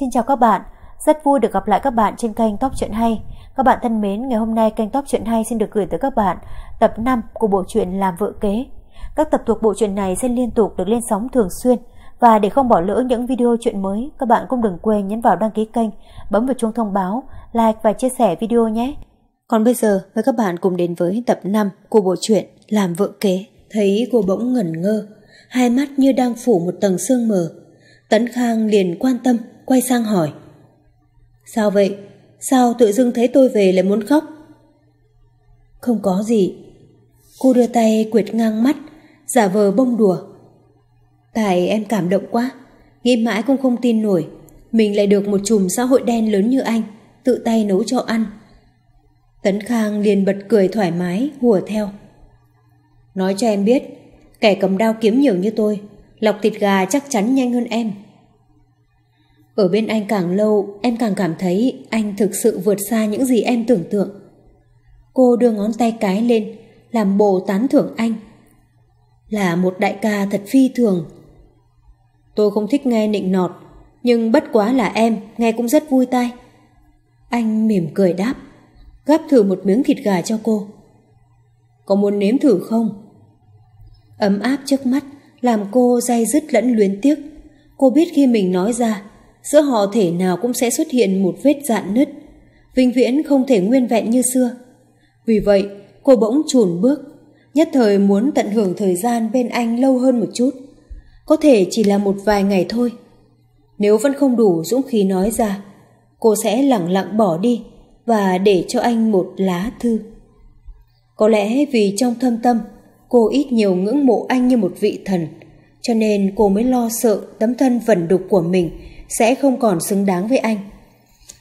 Xin chào các bạn, rất vui được gặp lại các bạn trên kênh Top chuyện Hay. Các bạn thân mến, ngày hôm nay kênh Top chuyện Hay xin được gửi tới các bạn tập 5 của bộ truyện Làm Vợ Kế. Các tập thuộc bộ truyện này sẽ liên tục được lên sóng thường xuyên và để không bỏ lỡ những video chuyện mới, các bạn cũng đừng quên nhấn vào đăng ký kênh, bấm vào chuông thông báo, like và chia sẻ video nhé. Còn bây giờ, mời các bạn cùng đến với tập 5 của bộ truyện Làm Vợ Kế. Thấy cô bỗng ngẩn ngơ, hai mắt như đang phủ một tầng sương mờ. Tấn Khang liền quan tâm, quay sang hỏi. Sao vậy? Sao tự dưng thấy tôi về lại muốn khóc? Không có gì. Cô đưa tay quyệt ngang mắt, giả vờ bông đùa. Tại em cảm động quá, nghĩ mãi cũng không tin nổi. Mình lại được một chùm xã hội đen lớn như anh, tự tay nấu cho ăn. Tấn Khang liền bật cười thoải mái, hùa theo. Nói cho em biết, kẻ cầm đao kiếm nhiều như tôi, lọc thịt gà chắc chắn nhanh hơn em. Ở bên anh càng lâu, em càng cảm thấy anh thực sự vượt xa những gì em tưởng tượng. Cô đưa ngón tay cái lên, làm bộ tán thưởng anh. Là một đại ca thật phi thường. Tôi không thích nghe nịnh nọt, nhưng bất quá là em, nghe cũng rất vui tai. Anh mỉm cười đáp, gắp thử một miếng thịt gà cho cô. Có muốn nếm thử không? Ấm áp trước mắt, làm cô day dứt lẫn luyến tiếc. Cô biết khi mình nói ra, giữa họ thể nào cũng sẽ xuất hiện một vết dạn nứt, vinh viễn không thể nguyên vẹn như xưa. Vì vậy, cô bỗng chùn bước, nhất thời muốn tận hưởng thời gian bên anh lâu hơn một chút. Có thể chỉ là một vài ngày thôi. Nếu vẫn không đủ dũng khí nói ra, cô sẽ lặng lặng bỏ đi và để cho anh một lá thư. Có lẽ vì trong thâm tâm, cô ít nhiều ngưỡng mộ anh như một vị thần, cho nên cô mới lo sợ tấm thân vẩn đục của mình sẽ không còn xứng đáng với anh.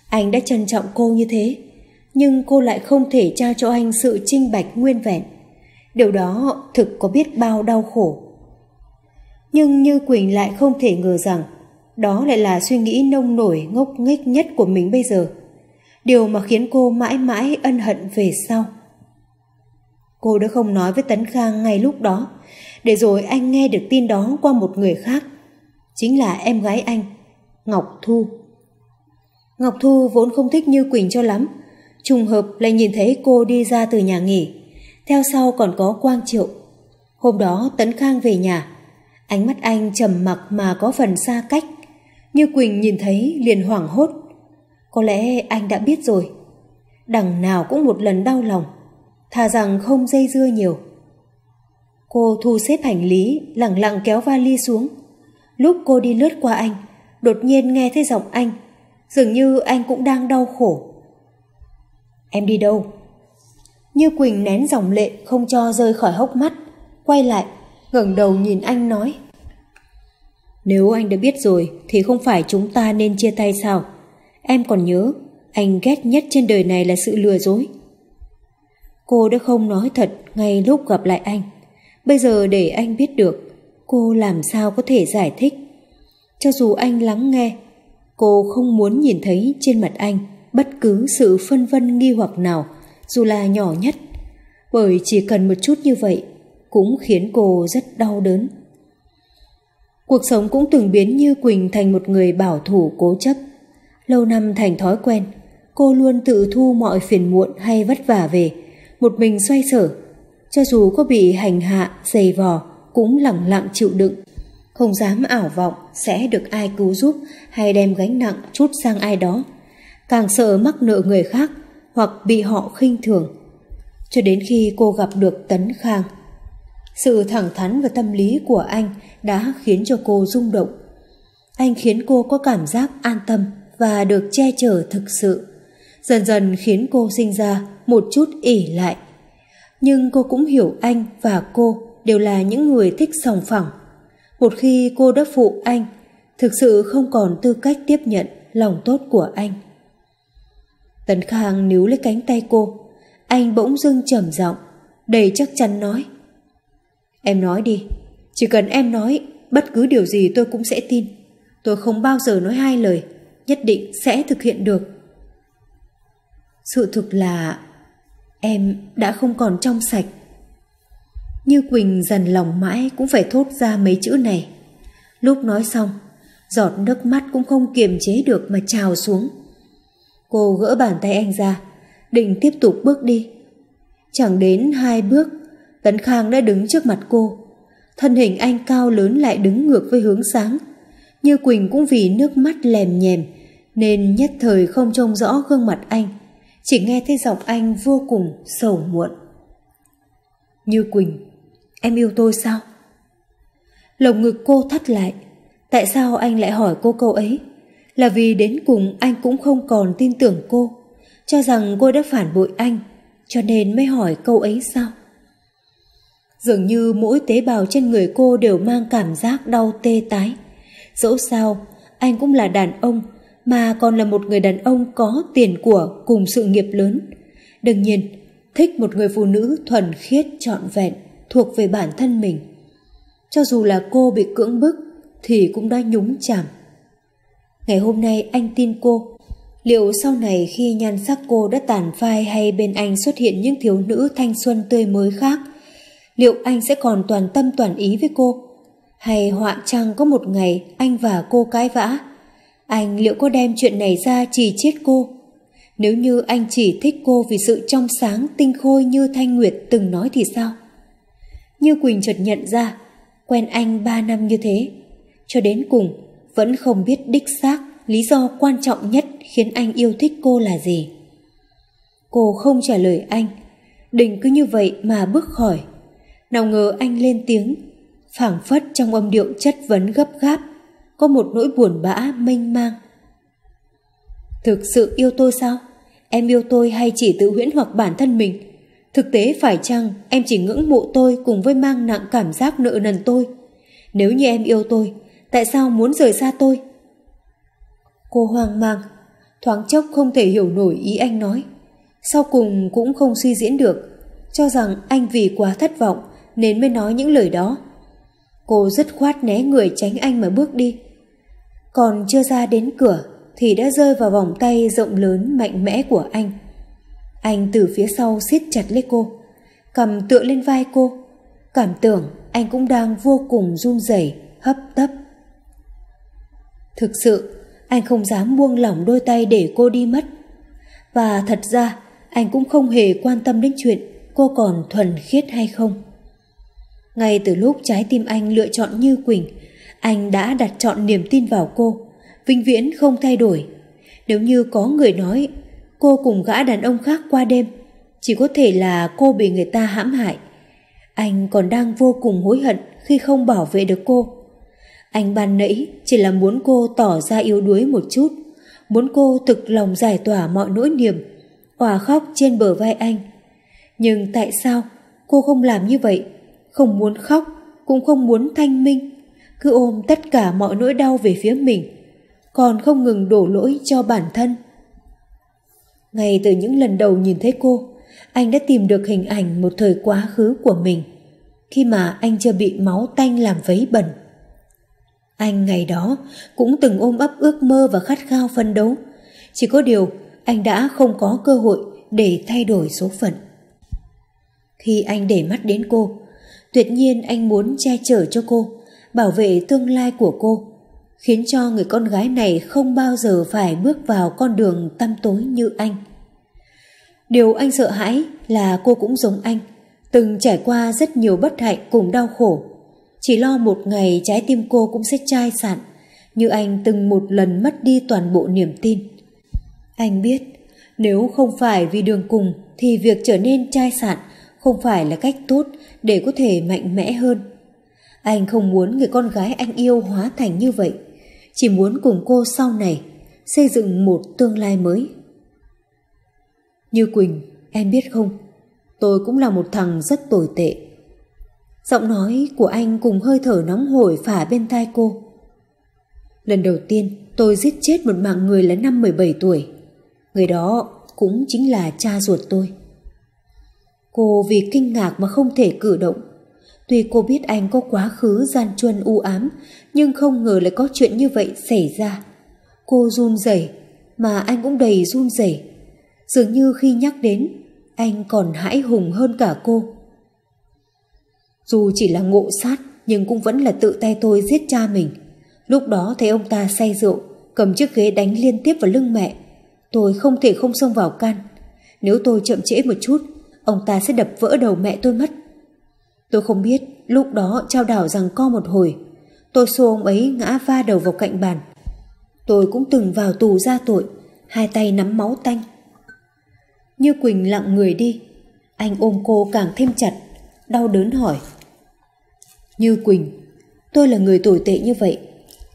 Anh đã trân trọng cô như thế, nhưng cô lại không thể trao cho anh sự trinh bạch nguyên vẹn. Điều đó thực có biết bao đau khổ. Nhưng Như Quỳnh lại không thể ngờ rằng đó lại là suy nghĩ nông nổi ngốc nghếch nhất của mình bây giờ. Điều mà khiến cô mãi mãi ân hận về sau. Cô đã không nói với Tấn Khang ngay lúc đó, để rồi anh nghe được tin đó qua một người khác. Chính là em gái anh, Ngọc Thu. Ngọc Thu vốn không thích Như Quỳnh cho lắm, trùng hợp lại nhìn thấy cô đi ra từ nhà nghỉ. Theo sau còn có Quang Triệu. Hôm đó Tấn Khang về nhà, ánh mắt anh trầm mặc mà có phần xa cách. Như Quỳnh nhìn thấy liền hoảng hốt. Có lẽ anh đã biết rồi. Đằng nào cũng một lần đau lòng, thà rằng không dây dưa nhiều. Cô thu xếp hành lý, lặng lặng kéo vali xuống. Lúc cô đi lướt qua anh, đột nhiên nghe thấy giọng anh, dường như anh cũng đang đau khổ. Em đi đâu? Như Quỳnh nén dòng lệ không cho rơi khỏi hốc mắt, quay lại, ngẩng đầu nhìn anh nói. Nếu anh đã biết rồi thì không phải chúng ta nên chia tay sao? Em còn nhớ, anh ghét nhất trên đời này là sự lừa dối. Cô đã không nói thật ngay lúc gặp lại anh. Bây giờ để anh biết được, cô làm sao có thể giải thích. Cho dù anh lắng nghe, cô không muốn nhìn thấy trên mặt anh bất cứ sự phân vân nghi hoặc nào, dù là nhỏ nhất. Bởi chỉ cần một chút như vậy, cũng khiến cô rất đau đớn. Cuộc sống cũng từng biến như Quỳnh thành một người bảo thủ cố chấp. Lâu năm thành thói quen, cô luôn tự thu mọi phiền muộn hay vất vả về, một mình xoay sở. Cho dù có bị hành hạ, dày vò, cũng lẳng lặng chịu đựng. Không dám ảo vọng sẽ được ai cứu giúp hay đem gánh nặng chút sang ai đó. Càng sợ mắc nợ người khác hoặc bị họ khinh thường. Cho đến khi cô gặp được Tấn Khang. Sự thẳng thắn và tâm lý của anh đã khiến cho cô rung động. Anh khiến cô có cảm giác an tâm và được che chở thực sự. Dần dần khiến cô sinh ra một chút ỉ lại. Nhưng cô cũng hiểu anh và cô đều là những người thích sòng phẳng. Một khi cô đã phụ anh, thực sự không còn tư cách tiếp nhận lòng tốt của anh. Tấn Khang níu lấy cánh tay cô, anh bỗng dưng trầm giọng, đầy chắc chắn nói. Em nói đi, chỉ cần em nói bất cứ điều gì tôi cũng sẽ tin. Tôi không bao giờ nói hai lời, nhất định sẽ thực hiện được. Sự thực là em đã không còn trong sạch. Như Quỳnh dần lòng mãi cũng phải thốt ra mấy chữ này. Lúc nói xong, giọt nước mắt cũng không kiềm chế được mà trào xuống. Cô gỡ bàn tay anh ra, định tiếp tục bước đi. Chẳng đến hai bước, Tấn Khang đã đứng trước mặt cô. Thân hình anh cao lớn lại đứng ngược với hướng sáng. Như Quỳnh cũng vì nước mắt lèm nhèm, nên nhất thời không trông rõ gương mặt anh. Chỉ nghe thấy giọng anh vô cùng sầu muộn. Như Quỳnh, em yêu tôi sao? Lồng ngực cô thắt lại. Tại sao anh lại hỏi cô câu ấy? Là vì đến cùng anh cũng không còn tin tưởng cô, cho rằng cô đã phản bội anh, cho nên mới hỏi câu ấy sao? Dường như mỗi tế bào trên người cô đều mang cảm giác đau tê tái. Dẫu sao, anh cũng là đàn ông, mà còn là một người đàn ông có tiền của cùng sự nghiệp lớn. Đương nhiên, thích một người phụ nữ thuần khiết trọn vẹn, thuộc về bản thân mình. Cho dù là cô bị cưỡng bức, thì cũng đã nhúng chạm. Ngày hôm nay anh tin cô. Liệu sau này khi nhan sắc cô đã tàn phai hay bên anh xuất hiện những thiếu nữ thanh xuân tươi mới khác, liệu anh sẽ còn toàn tâm toàn ý với cô? Hay họa chăng có một ngày anh và cô cãi vã? Anh liệu có đem chuyện này ra chỉ chết cô? Nếu như anh chỉ thích cô vì sự trong sáng tinh khôi như Thanh Nguyệt từng nói thì sao? Như Quỳnh chợt nhận ra, quen anh ba năm như thế, cho đến cùng vẫn không biết đích xác lý do quan trọng nhất khiến anh yêu thích cô là gì. Cô không trả lời anh, đình cứ như vậy mà bước khỏi. Nào ngờ anh lên tiếng, phảng phất trong âm điệu chất vấn gấp gáp, có một nỗi buồn bã mênh mang. Thực sự yêu tôi sao? Em yêu tôi hay chỉ tự huyễn hoặc bản thân mình? Thực tế phải chăng em chỉ ngưỡng mộ tôi cùng với mang nặng cảm giác nợ nần tôi? Nếu như em yêu tôi, tại sao muốn rời xa tôi? Cô hoang mang, thoáng chốc không thể hiểu nổi ý anh nói. Sau cùng cũng không suy diễn được, cho rằng anh vì quá thất vọng nên mới nói những lời đó. Cô dứt khoát né người tránh anh mà bước đi. Còn chưa ra đến cửa thì đã rơi vào vòng tay rộng lớn mạnh mẽ của anh. Anh từ phía sau siết chặt lấy cô, cầm tựa lên vai cô, cảm tưởng anh cũng đang vô cùng run rẩy, hấp tấp. Thực sự, anh không dám buông lỏng đôi tay để cô đi mất. Và thật ra, anh cũng không hề quan tâm đến chuyện cô còn thuần khiết hay không. Ngay từ lúc trái tim anh lựa chọn Như Quỳnh, anh đã đặt chọn niềm tin vào cô, vĩnh viễn không thay đổi. Nếu như có người nói cô cùng gã đàn ông khác qua đêm, chỉ có thể là cô bị người ta hãm hại. Anh còn đang vô cùng hối hận khi không bảo vệ được cô. Anh ban nãy chỉ là muốn cô tỏ ra yếu đuối một chút, muốn cô thực lòng giải tỏa mọi nỗi niềm, òa khóc trên bờ vai anh. Nhưng tại sao cô không làm như vậy? Không muốn khóc, cũng không muốn thanh minh, cứ ôm tất cả mọi nỗi đau về phía mình, còn không ngừng đổ lỗi cho bản thân. Ngay từ những lần đầu nhìn thấy cô, anh đã tìm được hình ảnh một thời quá khứ của mình, khi mà anh chưa bị máu tanh làm vấy bẩn. Anh ngày đó cũng từng ôm ấp ước mơ và khát khao phân đấu, chỉ có điều anh đã không có cơ hội để thay đổi số phận. Khi anh để mắt đến cô, tuyệt nhiên anh muốn che chở cho cô, bảo vệ tương lai của cô, khiến cho người con gái này không bao giờ phải bước vào con đường tăm tối như anh. Điều anh sợ hãi là cô cũng giống anh, từng trải qua rất nhiều bất hạnh cùng đau khổ. Chỉ lo một ngày trái tim cô cũng sẽ chai sạn, như anh từng một lần mất đi toàn bộ niềm tin. Anh biết, nếu không phải vì đường cùng thì việc trở nên chai sạn không phải là cách tốt để có thể mạnh mẽ hơn. Anh không muốn người con gái anh yêu hóa thành như vậy, chỉ muốn cùng cô sau này xây dựng một tương lai mới. Như Quỳnh, em biết không, tôi cũng là một thằng rất tồi tệ. Giọng nói của anh cùng hơi thở nóng hổi phả bên tai cô. Lần đầu tiên tôi giết chết một mạng người là năm 17 tuổi. Người đó cũng chính là cha ruột tôi. Cô vì kinh ngạc mà không thể cử động. Tuy cô biết anh có quá khứ gian truân u ám, nhưng không ngờ lại có chuyện như vậy xảy ra. Cô run rẩy, mà anh cũng đầy run rẩy. Dường như khi nhắc đến, anh còn hãi hùng hơn cả cô. Dù chỉ là ngộ sát, nhưng cũng vẫn là tự tay tôi giết cha mình. Lúc đó thấy ông ta say rượu, cầm chiếc ghế đánh liên tiếp vào lưng mẹ. Tôi không thể không xông vào can. Nếu tôi chậm trễ một chút, ông ta sẽ đập vỡ đầu mẹ tôi mất. Tôi không biết, lúc đó trao đảo rằng co một hồi. Tôi xô ông ấy ngã va đầu vào cạnh bàn. Tôi cũng từng vào tù ra tội, hai tay nắm máu tanh. Như Quỳnh lặng người đi, anh ôm cô càng thêm chặt, đau đớn hỏi. Như Quỳnh, tôi là người tồi tệ như vậy,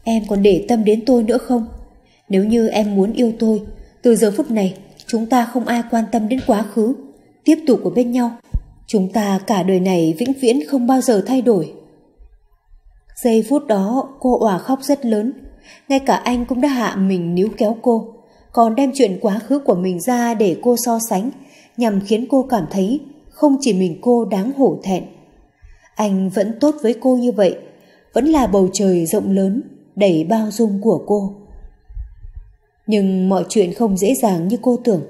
em còn để tâm đến tôi nữa không? Nếu như em muốn yêu tôi, từ giờ phút này chúng ta không ai quan tâm đến quá khứ, tiếp tục ở bên nhau. Chúng ta cả đời này vĩnh viễn không bao giờ thay đổi. Giây phút đó cô òa khóc rất lớn, ngay cả anh cũng đã hạ mình níu kéo cô, còn đem chuyện quá khứ của mình ra để cô so sánh, nhằm khiến cô cảm thấy không chỉ mình cô đáng hổ thẹn. Anh vẫn tốt với cô như vậy, vẫn là bầu trời rộng lớn, đầy bao dung của cô. Nhưng mọi chuyện không dễ dàng như cô tưởng.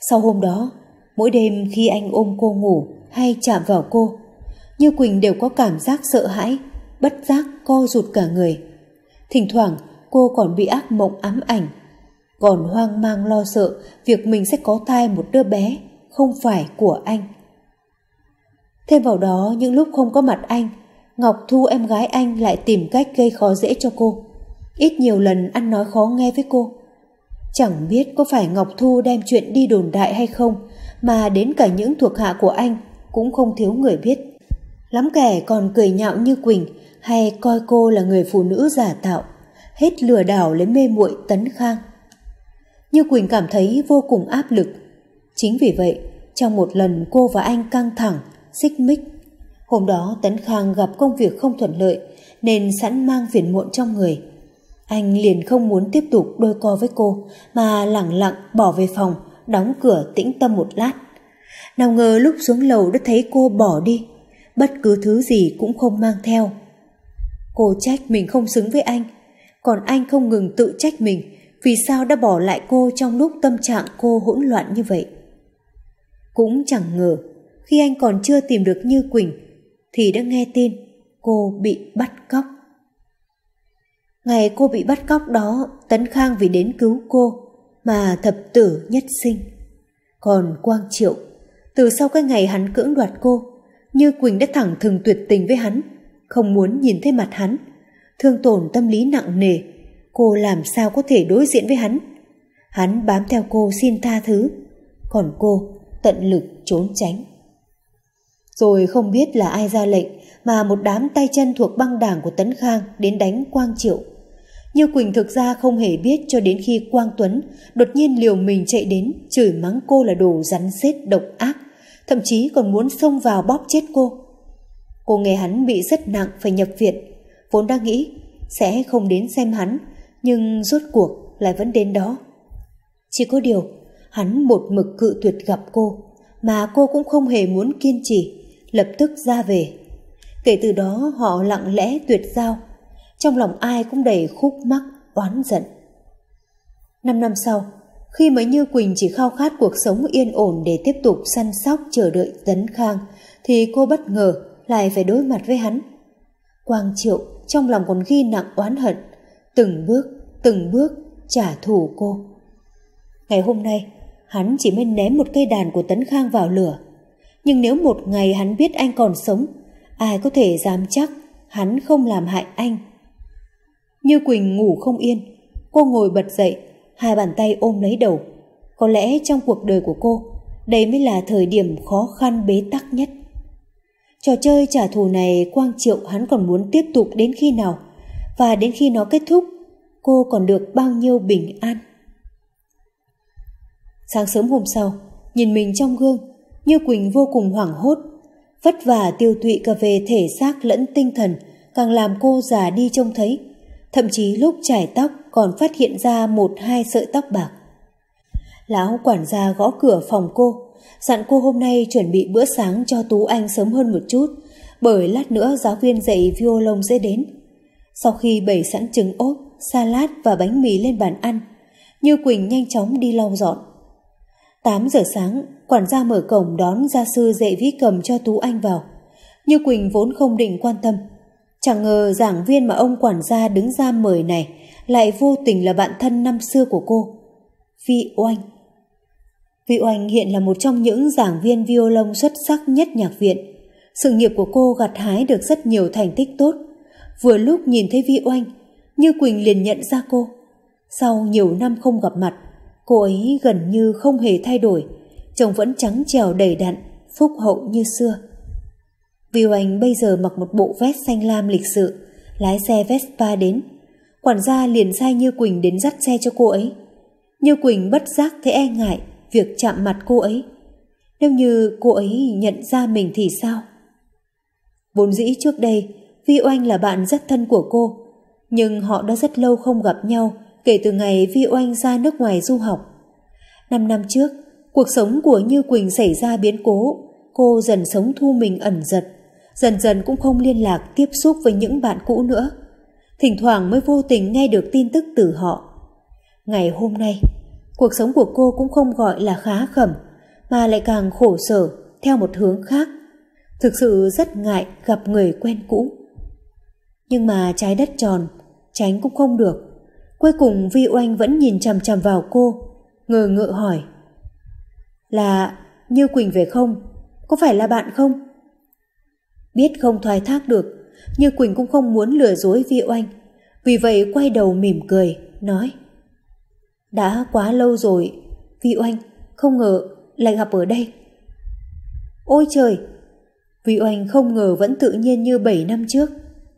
Sau hôm đó, mỗi đêm khi anh ôm cô ngủ hay chạm vào cô, Như Quỳnh đều có cảm giác sợ hãi, bất giác co rụt cả người. Thỉnh thoảng cô còn bị ác mộng ám ảnh, còn hoang mang lo sợ việc mình sẽ có thai một đứa bé không phải của anh. Thêm vào đó những lúc không có mặt anh, Ngọc Thu em gái anh lại tìm cách gây khó dễ cho cô. Ít nhiều lần ăn nói khó nghe với cô. Chẳng biết có phải Ngọc Thu đem chuyện đi đồn đại hay không mà đến cả những thuộc hạ của anh cũng không thiếu người biết. Lắm kẻ còn cười nhạo như Quỳnh hay coi cô là người phụ nữ giả tạo, hết lừa đảo lấy mê muội Tấn Khang. Như Quỳnh cảm thấy vô cùng áp lực. Chính vì vậy, trong một lần cô và anh căng thẳng, xích mích. Hôm đó Tấn Khang gặp công việc không thuận lợi nên sẵn mang phiền muộn trong người. Anh liền không muốn tiếp tục đôi co với cô mà lặng lặng bỏ về phòng, đóng cửa tĩnh tâm một lát. Nào ngờ lúc xuống lầu đã thấy cô bỏ đi, bất cứ thứ gì cũng không mang theo. Cô trách mình không xứng với anh, còn anh không ngừng tự trách mình vì sao đã bỏ lại cô trong lúc tâm trạng cô hỗn loạn như vậy. Cũng chẳng ngờ, khi anh còn chưa tìm được Như Quỳnh, thì đã nghe tin cô bị bắt cóc. Ngày cô bị bắt cóc đó, Tấn Khang vì đến cứu cô mà thập tử nhất sinh. Còn Quang Triệu, từ sau cái ngày hắn cưỡng đoạt cô, Như Quỳnh đã thẳng thừng tuyệt tình với hắn, không muốn nhìn thấy mặt hắn, thương tổn tâm lý nặng nề, cô làm sao có thể đối diện với hắn. Hắn bám theo cô xin tha thứ, còn cô tận lực trốn tránh. Rồi không biết là ai ra lệnh mà một đám tay chân thuộc băng đảng của Tấn Khang đến đánh Quang Triệu. Như Quỳnh thực ra không hề biết cho đến khi Quang Tuấn đột nhiên liều mình chạy đến chửi mắng cô là đồ rắn rết độc ác, thậm chí còn muốn xông vào bóp chết cô. Cô nghe hắn bị rất nặng phải nhập viện, vốn đang nghĩ sẽ không đến xem hắn, nhưng rốt cuộc lại vẫn đến đó. Chỉ có điều, hắn một mực cự tuyệt gặp cô, mà cô cũng không hề muốn kiên trì, lập tức ra về. Kể từ đó họ lặng lẽ tuyệt giao, trong lòng ai cũng đầy khúc mắc, oán giận. Năm năm sau, khi mới Như Quỳnh chỉ khao khát cuộc sống yên ổn để tiếp tục săn sóc chờ đợi Tấn Khang, thì cô bất ngờ lại phải đối mặt với hắn. Quang Triệu trong lòng còn ghi nặng oán hận, từng bước, từng bước trả thù cô. Ngày hôm nay, hắn chỉ mới ném một cây đàn của Tấn Khang vào lửa. Nhưng nếu một ngày hắn biết anh còn sống, ai có thể dám chắc hắn không làm hại anh. Như Quỳnh ngủ không yên, cô ngồi bật dậy, hai bàn tay ôm lấy đầu. Có lẽ trong cuộc đời của cô, đây mới là thời điểm khó khăn bế tắc nhất. Trò chơi trả thù này Quang Triệu hắn còn muốn tiếp tục đến khi nào, và đến khi nó kết thúc, cô còn được bao nhiêu bình an. Sáng sớm hôm sau, nhìn mình trong gương, Như Quỳnh vô cùng hoảng hốt, vất vả tiêu tụy cả về thể xác lẫn tinh thần, càng làm cô già đi trông thấy. Thậm chí lúc chải tóc còn phát hiện ra một hai sợi tóc bạc. Lão quản gia gõ cửa phòng cô, dặn cô hôm nay chuẩn bị bữa sáng cho Tú Anh sớm hơn một chút, bởi lát nữa giáo viên dạy violon sẽ đến. Sau khi bày sẵn trứng ốp, salad và bánh mì lên bàn ăn, Như Quỳnh nhanh chóng đi lau dọn. 8 giờ sáng, quản gia mở cổng đón gia sư dạy vĩ cầm cho Tú Anh vào. Như Quỳnh vốn không định quan tâm. Chẳng ngờ giảng viên mà ông quản gia đứng ra mời này lại vô tình là bạn thân năm xưa của cô. Vi Oanh. Vi Oanh hiện là một trong những giảng viên violon xuất sắc nhất nhạc viện. Sự nghiệp của cô gặt hái được rất nhiều thành tích tốt. Vừa lúc nhìn thấy Vi Oanh, Như Quỳnh liền nhận ra cô. Sau nhiều năm không gặp mặt, cô ấy gần như không hề thay đổi, trông vẫn trắng trèo đầy đặn, phúc hậu như xưa. Vi Oanh bây giờ mặc một bộ vest xanh lam lịch sự, lái xe Vespa đến. Quản gia liền sai Như Quỳnh đến dắt xe cho cô ấy. Như Quỳnh bất giác thấy e ngại việc chạm mặt cô ấy. Nếu như cô ấy nhận ra mình thì sao? Vốn dĩ trước đây, Vi Oanh là bạn rất thân của cô, nhưng họ đã rất lâu không gặp nhau kể từ ngày Vi Oanh ra nước ngoài du học. Năm năm trước, cuộc sống của Như Quỳnh xảy ra biến cố, cô dần sống thu mình ẩn giật, dần dần cũng không liên lạc tiếp xúc với những bạn cũ nữa. Thỉnh thoảng mới vô tình nghe được tin tức từ họ. Ngày hôm nay, cuộc sống của cô cũng không gọi là khá khẩm, mà lại càng khổ sở theo một hướng khác. Thực sự rất ngại gặp người quen cũ. Nhưng mà trái đất tròn, tránh cũng không được. Cuối cùng Vi Oanh vẫn nhìn chằm chằm vào cô, ngờ ngợ hỏi. Là Như Quỳnh về không? Có phải là bạn không? Biết không thoái thác được, Như Quỳnh cũng không muốn lừa dối Vi Oanh. Vì vậy quay đầu mỉm cười, nói. Đã quá lâu rồi, Vi Oanh, không ngờ lại gặp ở đây. Ôi trời! Vi Oanh không ngờ vẫn tự nhiên như 7 năm trước,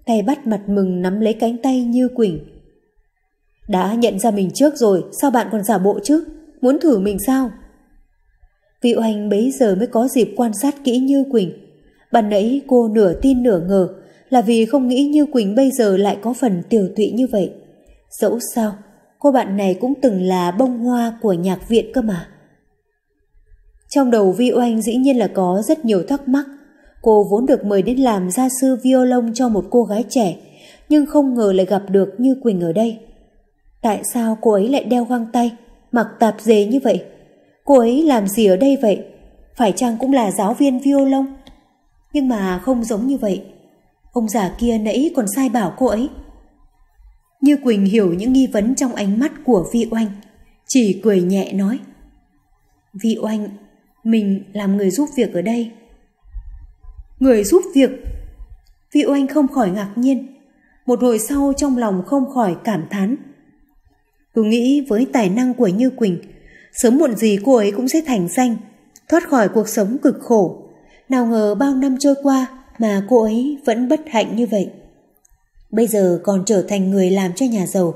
tay bắt mặt mừng nắm lấy cánh tay Như Quỳnh. Đã nhận ra mình trước rồi, sao bạn còn giả bộ chứ? Muốn thử mình sao? Vi Oanh bấy giờ mới có dịp quan sát kỹ Như Quỳnh. Bạn nãy cô nửa tin nửa ngờ là vì không nghĩ Như Quỳnh bây giờ lại có phần tiểu tụy như vậy. Dẫu sao, cô bạn này cũng từng là bông hoa của nhạc viện cơ mà. Trong đầu Vi Oanh dĩ nhiên là có rất nhiều thắc mắc. Cô vốn được mời đến làm gia sư violon cho một cô gái trẻ, nhưng không ngờ lại gặp được Như Quỳnh ở đây. Tại sao cô ấy lại đeo găng tay, mặc tạp dề như vậy? Cô ấy làm gì ở đây vậy? Phải chăng cũng là giáo viên violon? Nhưng mà không giống như vậy. Ông già kia nãy còn sai bảo cô ấy. Như Quỳnh hiểu những nghi vấn trong ánh mắt của Vi Oanh, chỉ cười nhẹ nói. Vi Oanh, mình làm người giúp việc ở đây. Người giúp việc? Vi Oanh không khỏi ngạc nhiên. Một hồi sau trong lòng không khỏi cảm thán. Tôi nghĩ với tài năng của Như Quỳnh, sớm muộn gì cô ấy cũng sẽ thành danh, thoát khỏi cuộc sống cực khổ. Nào ngờ bao năm trôi qua mà cô ấy vẫn bất hạnh như vậy. Bây giờ còn trở thành người làm cho nhà giàu.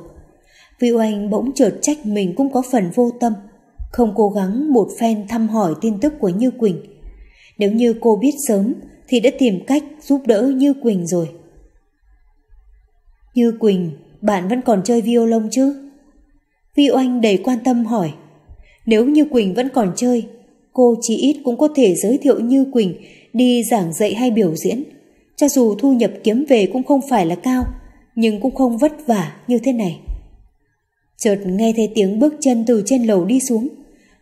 Vì Oanh bỗng chợt trách mình cũng có phần vô tâm, không cố gắng một phen thăm hỏi tin tức của Như Quỳnh. Nếu như cô biết sớm thì đã tìm cách giúp đỡ Như Quỳnh rồi. Như Quỳnh, bạn vẫn còn chơi violon chứ? Vi Oanh đầy quan tâm hỏi. Nếu như Quỳnh vẫn còn chơi, cô chỉ ít cũng có thể giới thiệu Như Quỳnh đi giảng dạy hay biểu diễn. Cho dù thu nhập kiếm về cũng không phải là cao, nhưng cũng không vất vả như thế này. Chợt nghe thấy tiếng bước chân từ trên lầu đi xuống,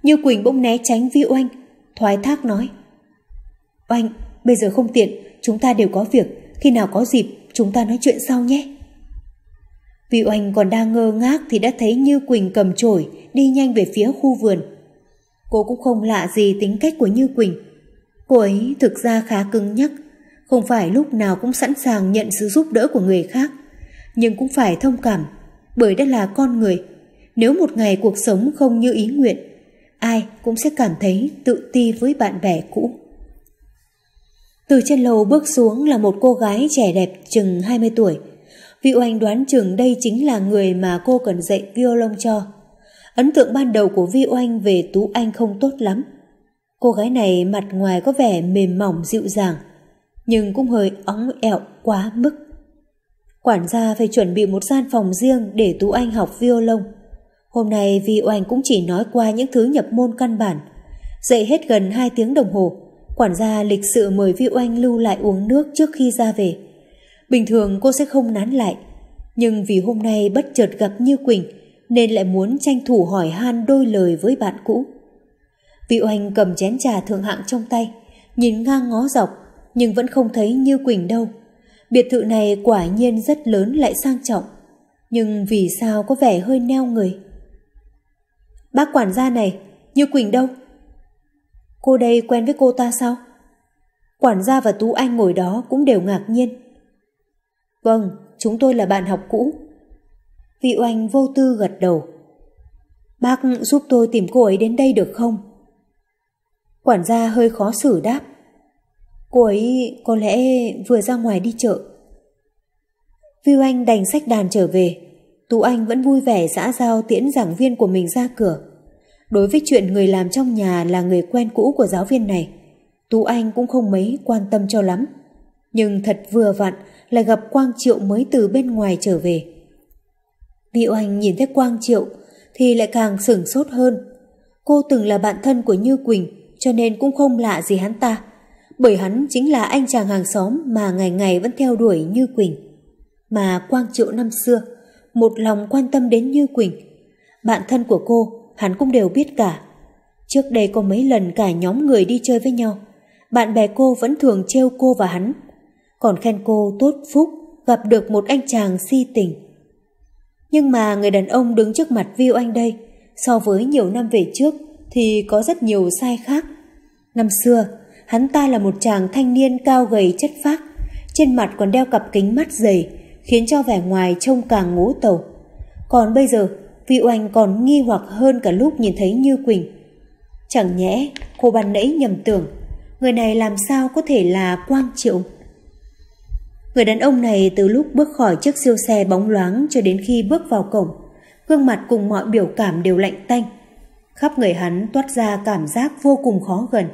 Như Quỳnh bỗng né tránh Vi Oanh, thoái thác nói. Oanh, bây giờ không tiện, chúng ta đều có việc, khi nào có dịp chúng ta nói chuyện sau nhé. Vi Oanh còn đang ngơ ngác thì đã thấy Như Quỳnh cầm chổi đi nhanh về phía khu vườn. Cô cũng không lạ gì tính cách của Như Quỳnh. Cô ấy thực ra khá cứng nhắc, không phải lúc nào cũng sẵn sàng nhận sự giúp đỡ của người khác, nhưng cũng phải thông cảm, bởi đã là con người. Nếu một ngày cuộc sống không như ý nguyện, ai cũng sẽ cảm thấy tự ti với bạn bè cũ. Từ trên lầu bước xuống là một cô gái trẻ đẹp chừng 20 tuổi, Vi Oanh đoán chừng đây chính là người mà cô cần dạy violon cho. Ấn tượng ban đầu của Vi Oanh về Tú Anh không tốt lắm. Cô gái này mặt ngoài có vẻ mềm mỏng dịu dàng, nhưng cũng hơi óng ẹo quá mức. Quản gia phải chuẩn bị một gian phòng riêng để Tú Anh học violon. Hôm nay Vi Oanh cũng chỉ nói qua những thứ nhập môn căn bản. Dạy hết gần 2 tiếng đồng hồ, quản gia lịch sự mời Vi Oanh lưu lại uống nước trước khi ra về. Bình thường cô sẽ không nán lại, nhưng vì hôm nay bất chợt gặp Như Quỳnh nên lại muốn tranh thủ hỏi han đôi lời với bạn cũ. Vị Oanh cầm chén trà thượng hạng trong tay, nhìn ngang ngó dọc nhưng vẫn không thấy Như Quỳnh đâu. Biệt thự này quả nhiên rất lớn lại sang trọng, nhưng vì sao có vẻ hơi neo người? Bác quản gia này, Như Quỳnh đâu? Cô đây quen với cô ta sao? Quản gia và Tú Anh ngồi đó cũng đều ngạc nhiên. Vâng, chúng tôi là bạn học cũ. Vị oanh vô tư gật đầu. Bác giúp tôi tìm cô ấy đến đây được không? Quản gia hơi khó xử đáp. Cô ấy có lẽ vừa ra ngoài đi chợ. Vi Oanh đành sách đàn trở về. Tú Anh vẫn vui vẻ xã giao tiễn giảng viên của mình ra cửa. Đối với chuyện người làm trong nhà là người quen cũ của giáo viên này, Tú Anh cũng không mấy quan tâm cho lắm. Nhưng thật vừa vặn là gặp Quang Triệu mới từ bên ngoài trở về. Viu Anh nhìn thấy Quang Triệu thì lại càng sửng sốt hơn. Cô từng là bạn thân của Như Quỳnh cho nên cũng không lạ gì hắn ta bởi hắn chính là anh chàng hàng xóm mà ngày ngày vẫn theo đuổi Như Quỳnh. Mà Quang Triệu năm xưa, một lòng quan tâm đến Như Quỳnh. Bạn thân của cô, hắn cũng đều biết cả. Trước đây có mấy lần cả nhóm người đi chơi với nhau, bạn bè cô vẫn thường trêu cô và hắn, còn khen cô tốt phúc gặp được một anh chàng si tình. Nhưng mà người đàn ông đứng trước mặt Viu Anh đây, so với nhiều năm về trước thì có rất nhiều sai khác. Năm xưa, hắn ta là một chàng thanh niên cao gầy chất phác, trên mặt còn đeo cặp kính mắt dày, khiến cho vẻ ngoài trông càng ngố tàu. Còn bây giờ, Vi oanh còn nghi hoặc hơn cả lúc nhìn thấy Như Quỳnh. Chẳng nhẽ cô ban nãy nhầm tưởng, người này làm sao có thể là Quang Triệu? Người đàn ông này từ lúc bước khỏi chiếc siêu xe bóng loáng cho đến khi bước vào cổng, gương mặt cùng mọi biểu cảm đều lạnh tanh. Khắp người hắn toát ra cảm giác vô cùng khó gần.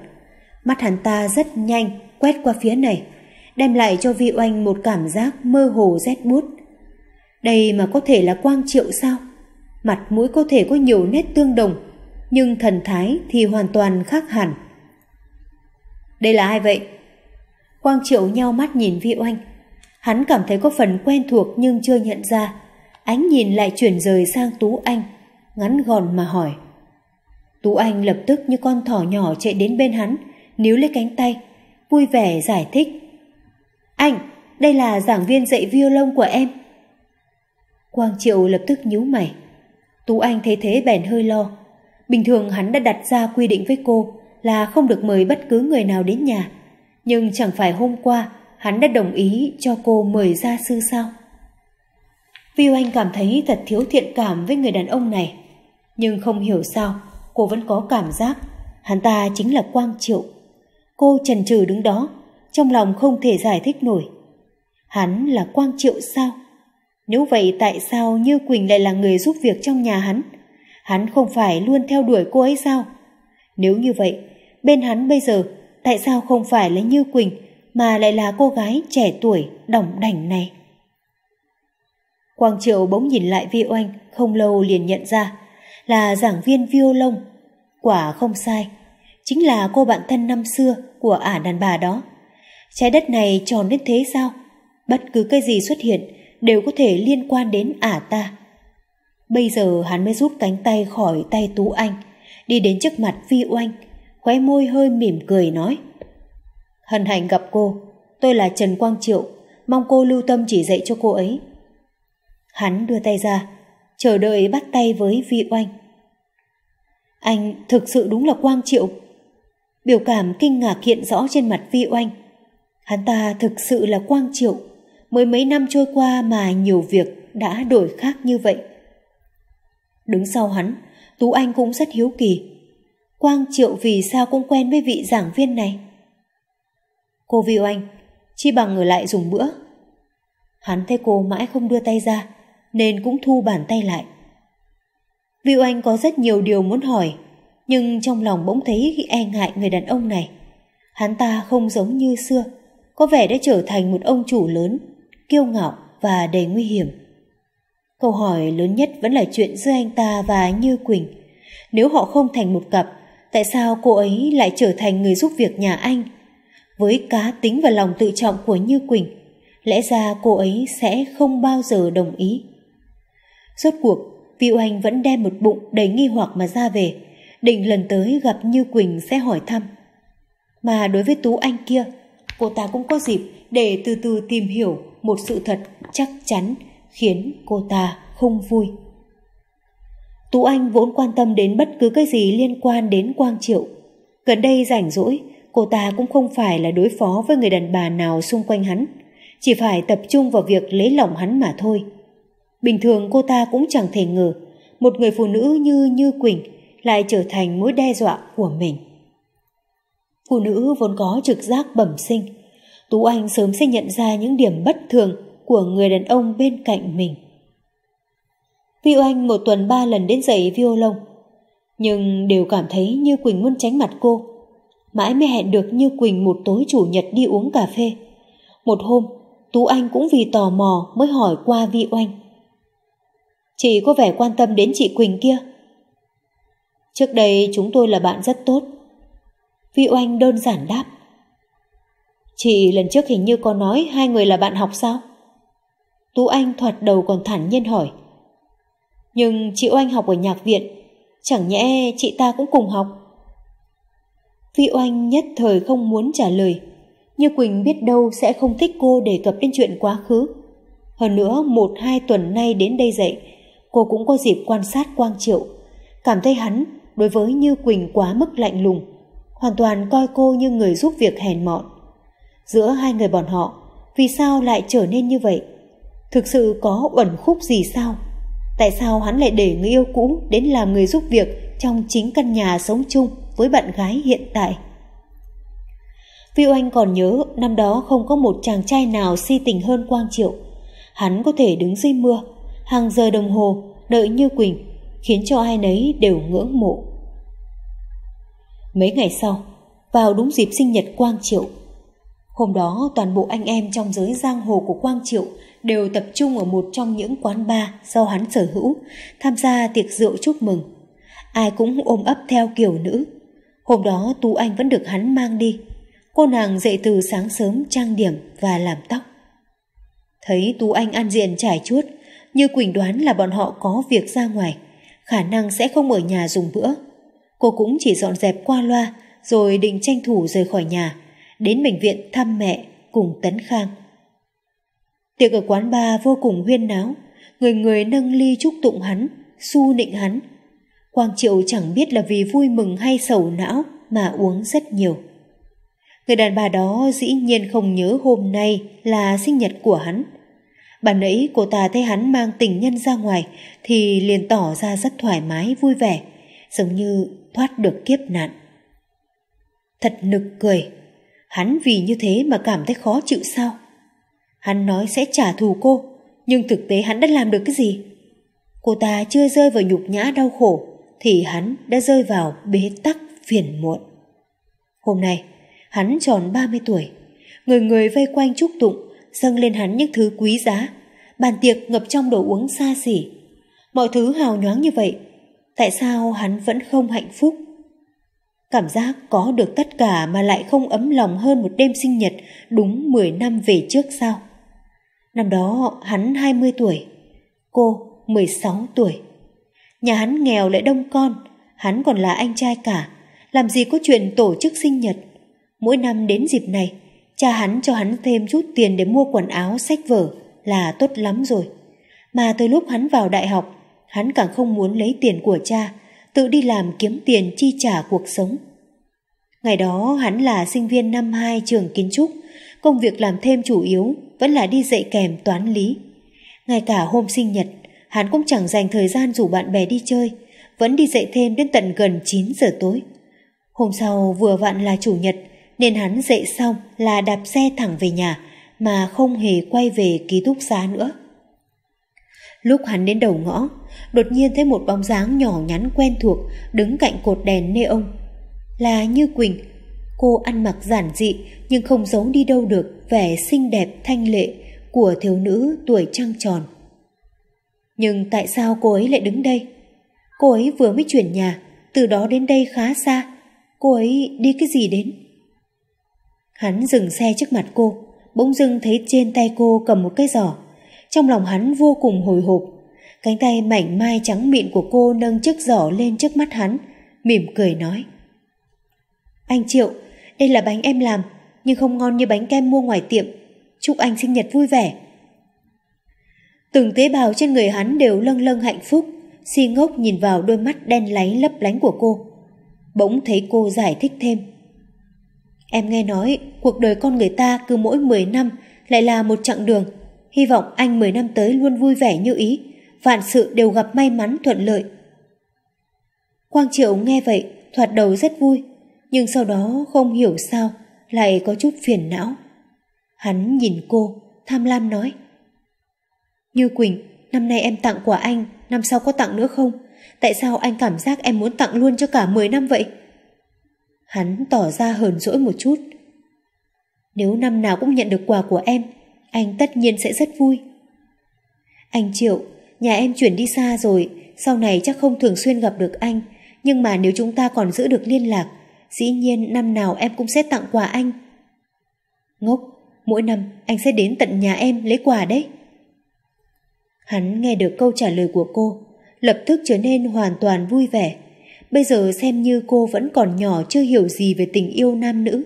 Mắt hắn ta rất nhanh quét qua phía này, đem lại cho Vi Oanh một cảm giác mơ hồ rét bút. Đây mà có thể là Quang Triệu sao? Mặt mũi có thể có nhiều nét tương đồng, nhưng thần thái thì hoàn toàn khác hẳn. Đây là ai vậy? Quang Triệu nhau mắt nhìn Vi Oanh. Hắn cảm thấy có phần quen thuộc nhưng chưa nhận ra. Ánh nhìn lại chuyển rời sang Tú Anh, ngắn gọn mà hỏi. Tú Anh lập tức như con thỏ nhỏ chạy đến bên hắn, níu lấy cánh tay, vui vẻ giải thích. Anh, đây là giảng viên dạy violon của em. Quang Triệu lập tức nhíu mày. Tú Anh thấy thế bèn hơi lo. Bình thường hắn đã đặt ra quy định với cô là không được mời bất cứ người nào đến nhà. Nhưng chẳng phải hôm qua hắn đã đồng ý cho cô mời gia sư sao? Viu Anh cảm thấy thật thiếu thiện cảm với người đàn ông này. Nhưng không hiểu sao, cô vẫn có cảm giác hắn ta chính là Quang Triệu. Cô trần trừ đứng đó, trong lòng không thể giải thích nổi. Hắn là Quang Triệu sao? Nếu vậy tại sao Như Quỳnh lại là người giúp việc trong nhà hắn? Hắn không phải luôn theo đuổi cô ấy sao? Nếu như vậy, bên hắn bây giờ tại sao không phải là Như Quỳnh mà lại là cô gái trẻ tuổi đỏng đảnh này? Quang Triệu bỗng nhìn lại Vi Oanh không lâu liền nhận ra là giảng viên violon. Quả không sai, chính là cô bạn thân năm xưa của ả đàn bà đó. Trái đất này tròn đến thế sao? Bất cứ cái gì xuất hiện đều có thể liên quan đến ả ta. Bây giờ hắn mới rút cánh tay khỏi tay Tú Anh, đi đến trước mặt Vi Oanh, khóe môi hơi mỉm cười nói. Hân hạnh gặp cô, tôi là Trần Quang Triệu, mong cô lưu tâm chỉ dạy cho cô ấy. Hắn đưa tay ra, chờ đợi bắt tay với Vi Oanh. Anh thực sự đúng là Quang Triệu. Biểu cảm kinh ngạc hiện rõ trên mặt Vi Oanh. Hắn ta thực sự là Quang Triệu. Mới mấy năm trôi qua mà nhiều việc đã đổi khác như vậy. Đứng sau hắn, Tú Anh cũng rất hiếu kỳ. Quang Triệu vì sao cũng quen với vị giảng viên này? Cô Vi Oanh, chi bằng ở lại dùng bữa. Hắn thấy cô mãi không đưa tay ra, nên cũng thu bàn tay lại. Vi Oanh có rất nhiều điều muốn hỏi, nhưng trong lòng bỗng thấy e ngại người đàn ông này. Hắn ta không giống như xưa, có vẻ đã trở thành một ông chủ lớn, kiêu ngạo và đầy nguy hiểm. Câu hỏi lớn nhất vẫn là chuyện giữa anh ta và Như Quỳnh. Nếu họ không thành một cặp, tại sao cô ấy lại trở thành người giúp việc nhà anh? Với cá tính và lòng tự trọng của Như Quỳnh, lẽ ra cô ấy sẽ không bao giờ đồng ý. Rốt cuộc, Vi Oanh vẫn đem một bụng đầy nghi hoặc mà ra về, định lần tới gặp Như Quỳnh sẽ hỏi thăm. Mà đối với Tú Anh kia, cô ta cũng có dịp để từ từ tìm hiểu một sự thật chắc chắn khiến cô ta không vui. Tú Anh vốn quan tâm đến bất cứ cái gì liên quan đến Quang Triệu. Gần đây rảnh rỗi, cô ta cũng không phải là đối phó với người đàn bà nào xung quanh hắn, chỉ phải tập trung vào việc lấy lòng hắn mà thôi. Bình thường cô ta cũng chẳng thể ngờ một người phụ nữ như Như Quỳnh lại trở thành mối đe dọa của mình. Phụ nữ vốn có trực giác bẩm sinh, Tú Anh sớm sẽ nhận ra những điểm bất thường của người đàn ông bên cạnh mình. Vi Oanh một tuần ba lần đến dạy violon, nhưng đều cảm thấy Như Quỳnh muốn tránh mặt cô. Mãi mới hẹn được Như Quỳnh một tối chủ nhật đi uống cà phê. Một hôm, Tú Anh cũng vì tò mò mới hỏi qua Vi Oanh. Chị có vẻ quan tâm đến chị Quỳnh kia. Trước đây chúng tôi là bạn rất tốt. Vi Oanh đơn giản đáp. Chị lần trước hình như có nói hai người là bạn học sao? Tú Anh thoạt đầu còn thản nhiên hỏi. Nhưng chị Oanh học ở nhạc viện, chẳng nhẽ chị ta cũng cùng học? Vi Oanh nhất thời không muốn trả lời, như Quỳnh biết đâu sẽ không thích cô đề cập đến chuyện quá khứ. Hơn nữa một hai tuần nay đến đây dậy, cô cũng có dịp quan sát Quang Triệu, cảm thấy hắn đối với Như Quỳnh quá mức lạnh lùng, hoàn toàn coi cô như người giúp việc hèn mọn. Giữa hai người bọn họ, vì sao lại trở nên như vậy? Thực sự có uẩn khúc gì sao? Tại sao hắn lại để người yêu cũ đến làm người giúp việc trong chính căn nhà sống chung với bạn gái hiện tại? Vi Oanh còn nhớ năm đó không có một chàng trai nào si tình hơn Quang Triệu. Hắn có thể đứng dưới mưa, hàng giờ đồng hồ đợi như Quỳnh, khiến cho ai nấy đều ngưỡng mộ. Mấy ngày sau, vào đúng dịp sinh nhật Quang Triệu, Hôm đó toàn bộ anh em trong giới giang hồ của Quang Triệu đều tập trung ở một trong những quán bar do hắn sở hữu, tham gia tiệc rượu chúc mừng. Ai cũng ôm ấp theo kiểu nữ. Hôm đó Tú Anh vẫn được hắn mang đi. Cô nàng dậy từ sáng sớm trang điểm và làm tóc. Thấy Tú Anh ăn diện trải chuốt, như Quỳnh đoán là bọn họ có việc ra ngoài, khả năng sẽ không ở nhà dùng bữa. Cô cũng chỉ dọn dẹp qua loa rồi định tranh thủ rời khỏi nhà đến bệnh viện thăm mẹ cùng Tấn Khang. Tiệc ở quán bar vô cùng huyên náo, người người nâng ly chúc tụng hắn, su nịnh hắn. Quang Triệu chẳng biết là vì vui mừng hay sầu não mà uống rất nhiều. Người đàn bà đó dĩ nhiên không nhớ hôm nay là sinh nhật của hắn. Bà nãy cô ta thấy hắn mang tình nhân ra ngoài thì liền tỏ ra rất thoải mái vui vẻ, giống như thoát được kiếp nạn. Thật nực cười, Hắn vì như thế mà cảm thấy khó chịu sao? Hắn nói sẽ trả thù cô, nhưng thực tế hắn đã làm được cái gì? Cô ta chưa rơi vào nhục nhã đau khổ, thì hắn đã rơi vào bế tắc phiền muộn. Hôm nay, hắn tròn 30 tuổi, người người vây quanh chúc tụng, dâng lên hắn những thứ quý giá, bàn tiệc ngập trong đồ uống xa xỉ. Mọi thứ hào nhoáng như vậy, tại sao hắn vẫn không hạnh phúc? Cảm giác có được tất cả mà lại không ấm lòng hơn một đêm sinh nhật đúng 10 năm về trước sao? Năm đó hắn 20 tuổi, cô 16 tuổi. Nhà hắn nghèo lại đông con, hắn còn là anh trai cả, làm gì có chuyện tổ chức sinh nhật. Mỗi năm đến dịp này, cha hắn cho hắn thêm chút tiền để mua quần áo, sách vở là tốt lắm rồi. Mà tới lúc hắn vào đại học, hắn càng không muốn lấy tiền của cha, tự đi làm kiếm tiền chi trả cuộc sống. Ngày đó hắn là sinh viên năm 2 trường kiến trúc, công việc làm thêm chủ yếu vẫn là đi dạy kèm toán lý. Ngay cả hôm sinh nhật, hắn cũng chẳng dành thời gian rủ bạn bè đi chơi, vẫn đi dậy thêm đến tận gần 9 giờ tối. Hôm sau vừa vặn là chủ nhật, nên hắn dậy xong là đạp xe thẳng về nhà, mà không hề quay về ký túc xá nữa. Lúc hắn đến đầu ngõ, đột nhiên thấy một bóng dáng nhỏ nhắn quen thuộc đứng cạnh cột đèn neon. Là Như Quỳnh, cô ăn mặc giản dị nhưng không giấu đi đâu được vẻ xinh đẹp thanh lệ của thiếu nữ tuổi trăng tròn. Nhưng tại sao cô ấy lại đứng đây? Cô ấy vừa mới chuyển nhà, từ đó đến đây khá xa. Cô ấy đi cái gì đến? Hắn dừng xe trước mặt cô, bỗng dưng thấy trên tay cô cầm một cái giỏ. Trong lòng hắn vô cùng hồi hộp. Cánh tay mảnh mai trắng mịn của cô nâng chiếc giỏ lên trước mắt hắn, mỉm cười nói. Anh Triệu, đây là bánh em làm, nhưng không ngon như bánh kem mua ngoài tiệm. chúc anh sinh nhật vui vẻ. Từng tế bào trên người hắn đều lâng lâng hạnh phúc, si ngốc nhìn vào đôi mắt đen láy lấp lánh của cô. Bỗng thấy cô giải thích thêm. Em nghe nói cuộc đời con người ta cứ mỗi 10 năm lại là một chặng đường. Hy vọng anh 10 năm tới luôn vui vẻ như ý, vạn sự đều gặp may mắn thuận lợi. Quang Triệu nghe vậy, thoạt đầu rất vui, nhưng sau đó không hiểu sao lại có chút phiền não. Hắn nhìn cô, tham lam nói. Như Quỳnh, năm nay em tặng quà anh, năm sau có tặng nữa không? Tại sao anh cảm giác em muốn tặng luôn cho cả 10 năm vậy? Hắn tỏ ra hờn dỗi một chút. Nếu năm nào cũng nhận được quà của em, anh tất nhiên sẽ rất vui. Anh Triệu, nhà em chuyển đi xa rồi, sau này chắc không thường xuyên gặp được anh, nhưng mà nếu chúng ta còn giữ được liên lạc, dĩ nhiên năm nào em cũng sẽ tặng quà anh. Ngốc, mỗi năm anh sẽ đến tận nhà em lấy quà đấy. Hắn nghe được câu trả lời của cô, lập tức trở nên hoàn toàn vui vẻ. Bây giờ xem như cô vẫn còn nhỏ chưa hiểu gì về tình yêu nam nữ.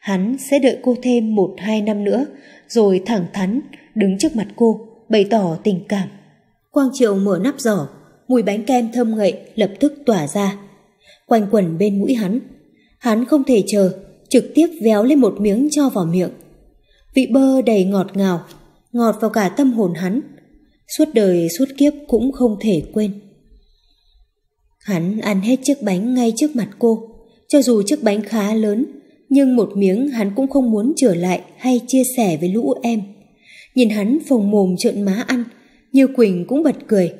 Hắn sẽ đợi cô thêm một hai năm nữa, rồi thẳng thắn, đứng trước mặt cô, bày tỏ tình cảm. Quang Triệu mở nắp giỏ, mùi bánh kem thơm ngậy lập tức tỏa ra. Quanh quẩn bên mũi hắn. Hắn không thể chờ, trực tiếp véo lên một miếng cho vào miệng. Vị bơ đầy ngọt ngào, ngọt vào cả tâm hồn hắn. Suốt đời suốt kiếp cũng không thể quên. Hắn ăn hết chiếc bánh ngay trước mặt cô. Cho dù chiếc bánh khá lớn, nhưng một miếng hắn cũng không muốn trở lại hay chia sẻ với lũ em. Nhìn hắn phồng mồm trợn má ăn, như Quỳnh cũng bật cười.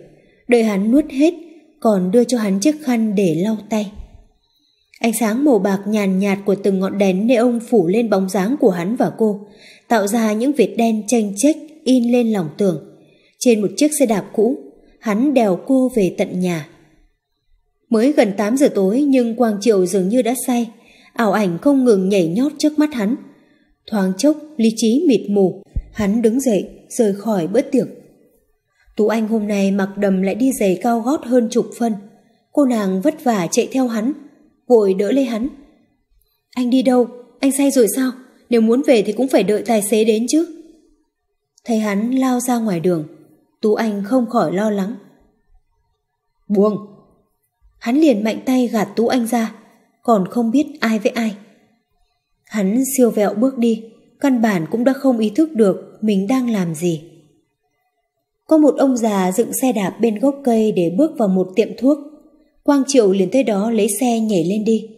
Đợi hắn nuốt hết, còn đưa cho hắn chiếc khăn để lau tay. Ánh sáng màu bạc nhàn nhạt của từng ngọn đèn neon phủ lên bóng dáng của hắn và cô, tạo ra những vệt đen tranh chếch in lên lòng tường. Trên một chiếc xe đạp cũ, hắn đèo cô về tận nhà. Mới gần 8 giờ tối nhưng Quang Triệu dường như đã say, ảo ảnh không ngừng nhảy nhót trước mắt hắn. Thoáng chốc, lý trí mịt mù, hắn đứng dậy, rời khỏi bữa tiệc. Tú Anh hôm nay mặc đầm lại đi giày cao gót hơn chục phân. Cô nàng vất vả chạy theo hắn, vội đỡ lấy hắn. Anh đi đâu? Anh say rồi sao? Nếu muốn về thì cũng phải đợi tài xế đến chứ. Thấy hắn lao ra ngoài đường, Tú Anh không khỏi lo lắng. Buông! Hắn liền mạnh tay gạt Tú Anh ra, còn không biết ai với ai. Hắn siêu vẹo bước đi, căn bản cũng đã không ý thức được mình đang làm gì. Có một ông già dựng xe đạp bên gốc cây để bước vào một tiệm thuốc. Quang Triệu liền tới đó lấy xe nhảy lên đi.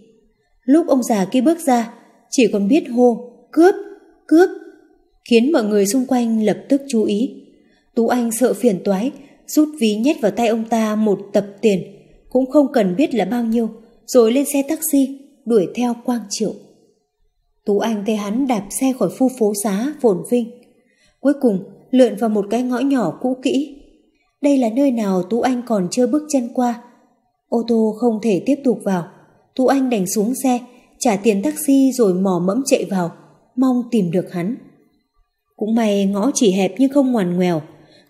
Lúc ông già kia bước ra, chỉ còn biết hô, cướp, cướp, khiến mọi người xung quanh lập tức chú ý. Tú Anh sợ phiền toái, rút ví nhét vào tay ông ta một tập tiền, cũng không cần biết là bao nhiêu, rồi lên xe taxi, đuổi theo Quang Triệu. Tú Anh thấy hắn đạp xe khỏi khu phố xá phồn vinh. Cuối cùng, lượn vào một cái ngõ nhỏ cũ kỹ. Đây là nơi nào Tú Anh còn chưa bước chân qua. Ô tô không thể tiếp tục vào. Tú Anh đành xuống xe, trả tiền taxi rồi mò mẫm chạy vào, mong tìm được hắn. Cũng may ngõ chỉ hẹp nhưng không ngoằn ngoèo.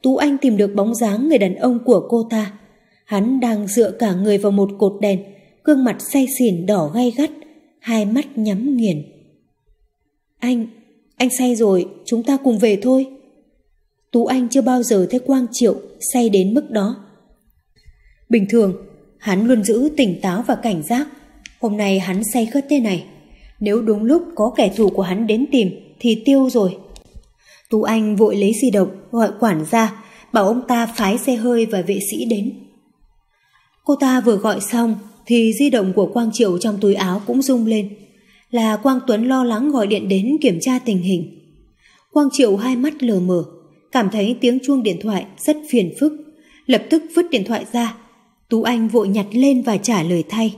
Tú Anh tìm được bóng dáng người đàn ông của cô ta. Hắn đang dựa cả người vào một cột đèn, gương mặt say xỉn đỏ gay gắt, hai mắt nhắm nghiền. Anh, anh say rồi, chúng ta cùng về thôi. Tú Anh chưa bao giờ thấy Quang Triệu say đến mức đó. Bình thường, hắn luôn giữ tỉnh táo và cảnh giác. Hôm nay hắn say khớt thế này. Nếu đúng lúc có kẻ thù của hắn đến tìm thì tiêu rồi. Tú Anh vội lấy di động gọi quản gia bảo ông ta phái xe hơi và vệ sĩ đến. Cô ta vừa gọi xong thì di động của Quang Triệu trong túi áo cũng rung lên. Là Quang Tuấn lo lắng gọi điện đến kiểm tra tình hình. Quang Triệu hai mắt lờ mờ, cảm thấy tiếng chuông điện thoại rất phiền phức, lập tức vứt điện thoại ra. Tú Anh vội nhặt lên và trả lời thay.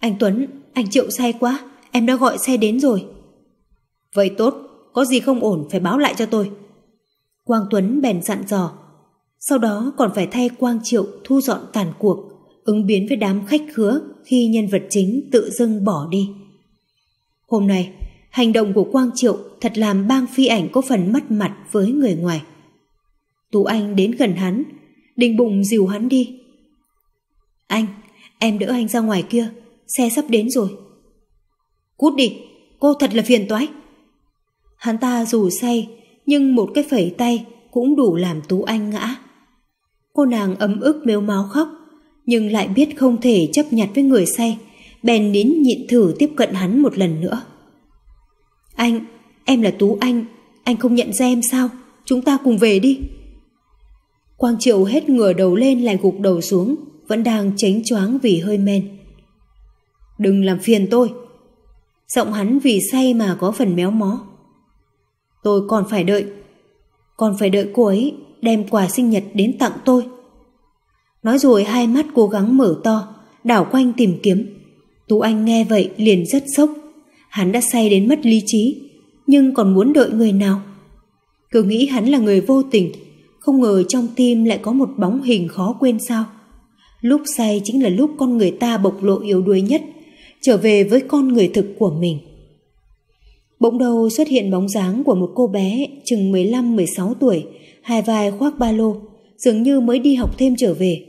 Anh Tuấn, anh Triệu say quá, em đã gọi xe đến rồi. Vậy tốt, có gì không ổn phải báo lại cho tôi. Quang Tuấn bèn dặn dò. Sau đó còn phải thay Quang Triệu thu dọn tàn cuộc, ứng biến với đám khách khứa khi nhân vật chính tự dưng bỏ đi. Hôm nay, hành động của Quang Triệu thật làm bang phi ảnh có phần mất mặt với người ngoài. Tú Anh đến gần hắn, định bụng dìu hắn đi. Anh, em đỡ anh ra ngoài kia, xe sắp đến rồi. Cút đi, cô thật là phiền toái. Hắn ta dù say, nhưng một cái phẩy tay cũng đủ làm Tú Anh ngã. Cô nàng ấm ức mếu máu khóc, nhưng lại biết không thể chấp nhặt với người say, bèn nín nhịn thử tiếp cận hắn một lần nữa. Anh, em là Tú Anh, anh không nhận ra em sao? Chúng ta cùng về đi. Quang Triệu hết ngửa đầu lên lại gục đầu xuống, vẫn đang chánh choáng vì hơi men. Đừng làm phiền tôi. Giọng hắn vì say mà có phần méo mó. Tôi còn phải đợi. Còn phải đợi cô ấy đem quà sinh nhật đến tặng tôi. Nói rồi hai mắt cố gắng mở to, đảo quanh tìm kiếm. Tú Anh nghe vậy liền rất sốc. Hắn đã say đến mất lý trí, nhưng còn muốn đợi người nào? Cứ nghĩ hắn là người vô tình, không ngờ trong tim lại có một bóng hình khó quên sao. Lúc say chính là lúc con người ta bộc lộ yếu đuối nhất, trở về với con người thực của mình. Bỗng đầu xuất hiện bóng dáng của một cô bé chừng 15-16 tuổi, hai vai khoác ba lô, dường như mới đi học thêm trở về.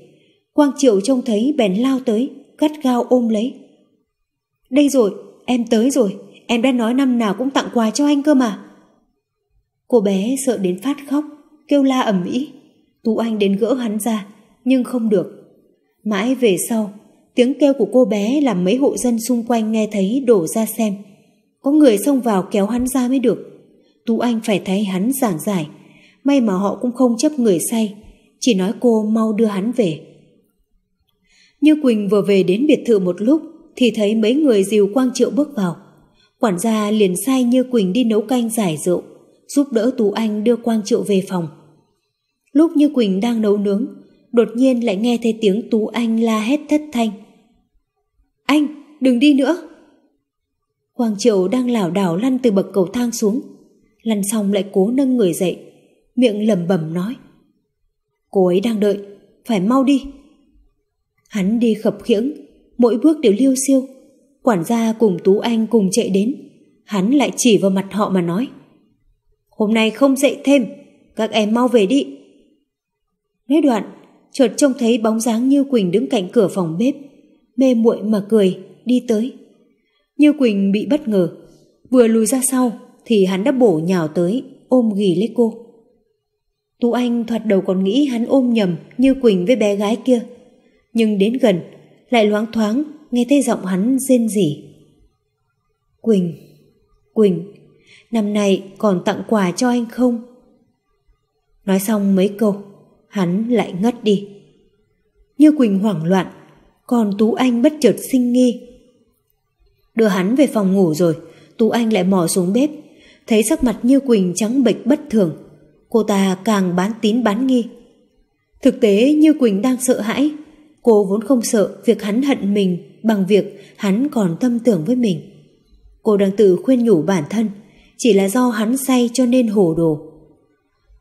Quang Triệu trông thấy bèn lao tới, gắt gao ôm lấy. Đây rồi, em tới rồi, em đã nói năm nào cũng tặng quà cho anh cơ mà. Cô bé sợ đến phát khóc, kêu la ầm ĩ. Tú Anh đến gỡ hắn ra, nhưng không được. Mãi về sau, tiếng kêu của cô bé làm mấy hộ dân xung quanh nghe thấy đổ ra xem. Có người xông vào kéo hắn ra mới được. Tú Anh phải thấy hắn giảng giải. May mà họ cũng không chấp người say, chỉ nói cô mau đưa hắn về. Như Quỳnh vừa về đến biệt thự một lúc thì thấy mấy người dìu Quang Triệu bước vào. Quản gia liền sai Như Quỳnh đi nấu canh giải rượu, giúp đỡ Tú Anh đưa Quang Triệu về phòng. Lúc Như Quỳnh đang nấu nướng, đột nhiên lại nghe thấy tiếng Tú Anh la hét thất thanh. Anh, đừng đi nữa! Quang Triệu đang lảo đảo lăn từ bậc cầu thang xuống. Lăn xong lại cố nâng người dậy, miệng lẩm bẩm nói. Cô ấy đang đợi, phải mau đi. Hắn đi khập khiễng, mỗi bước đều liêu siêu. Quản gia cùng Tú Anh cùng chạy đến. Hắn lại chỉ vào mặt họ mà nói. Hôm nay không dậy thêm, các em mau về đi. Nói đoạn, chợt trông thấy bóng dáng Như Quỳnh đứng cạnh cửa phòng bếp, mê muội mà cười, đi tới. Như Quỳnh bị bất ngờ, vừa lùi ra sau thì hắn đã bổ nhào tới, ôm ghì lấy cô. Tú Anh thoạt đầu còn nghĩ hắn ôm nhầm Như Quỳnh với bé gái kia, nhưng đến gần lại loáng thoáng nghe thấy giọng hắn rên rỉ. Quỳnh, Quỳnh, năm nay còn tặng quà cho anh không? Nói xong mấy câu, hắn lại ngất đi. Như Quỳnh hoảng loạn, còn Tú Anh bất chợt sinh nghi. Đưa hắn về phòng ngủ rồi, Tú Anh lại mò xuống bếp, thấy sắc mặt Như Quỳnh trắng bệch bất thường. Cô ta càng bán tín bán nghi. Thực tế Như Quỳnh đang sợ hãi, cô vốn không sợ việc hắn hận mình bằng việc hắn còn tâm tưởng với mình. Cô đang tự khuyên nhủ bản thân, chỉ là do hắn say cho nên hồ đồ.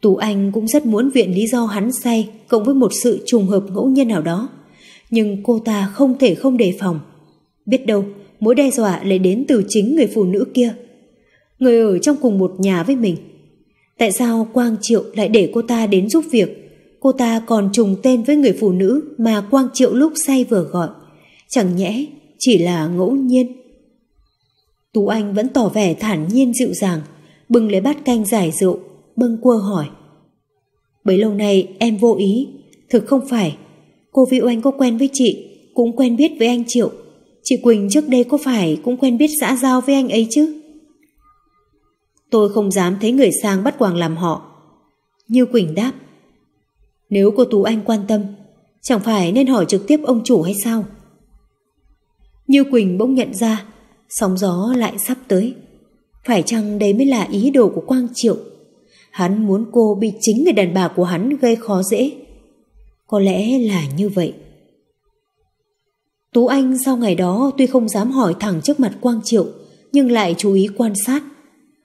Tú Anh cũng rất muốn viện lý do hắn say cộng với một sự trùng hợp ngẫu nhiên nào đó. Nhưng cô ta không thể không đề phòng. Biết đâu, mối đe dọa lại đến từ chính người phụ nữ kia. Người ở trong cùng một nhà với mình. Tại sao Quang Triệu lại để cô ta đến giúp việc? Cô ta còn trùng tên với người phụ nữ mà Quang Triệu lúc say vừa gọi. Chẳng nhẽ chỉ là ngẫu nhiên. Tú Anh vẫn tỏ vẻ thản nhiên dịu dàng, bưng lấy bát canh giải rượu, bâng cua hỏi. Bấy lâu nay em vô ý, thực không phải. Cô Vi Oanh có quen với chị, cũng quen biết với anh Triệu. Chị Quỳnh trước đây có phải cũng quen biết xã giao với anh ấy chứ? Tôi không dám thấy người sang bắt quàng làm họ. Như Quỳnh đáp. Nếu cô Tú Anh quan tâm, chẳng phải nên hỏi trực tiếp ông chủ hay sao? Như Quỳnh bỗng nhận ra sóng gió lại sắp tới. Phải chăng đấy mới là ý đồ của Quang Triệu? Hắn muốn cô bị chính người đàn bà của hắn gây khó dễ. Có lẽ là như vậy. Tú Anh sau ngày đó tuy không dám hỏi thẳng trước mặt Quang Triệu, nhưng lại chú ý quan sát.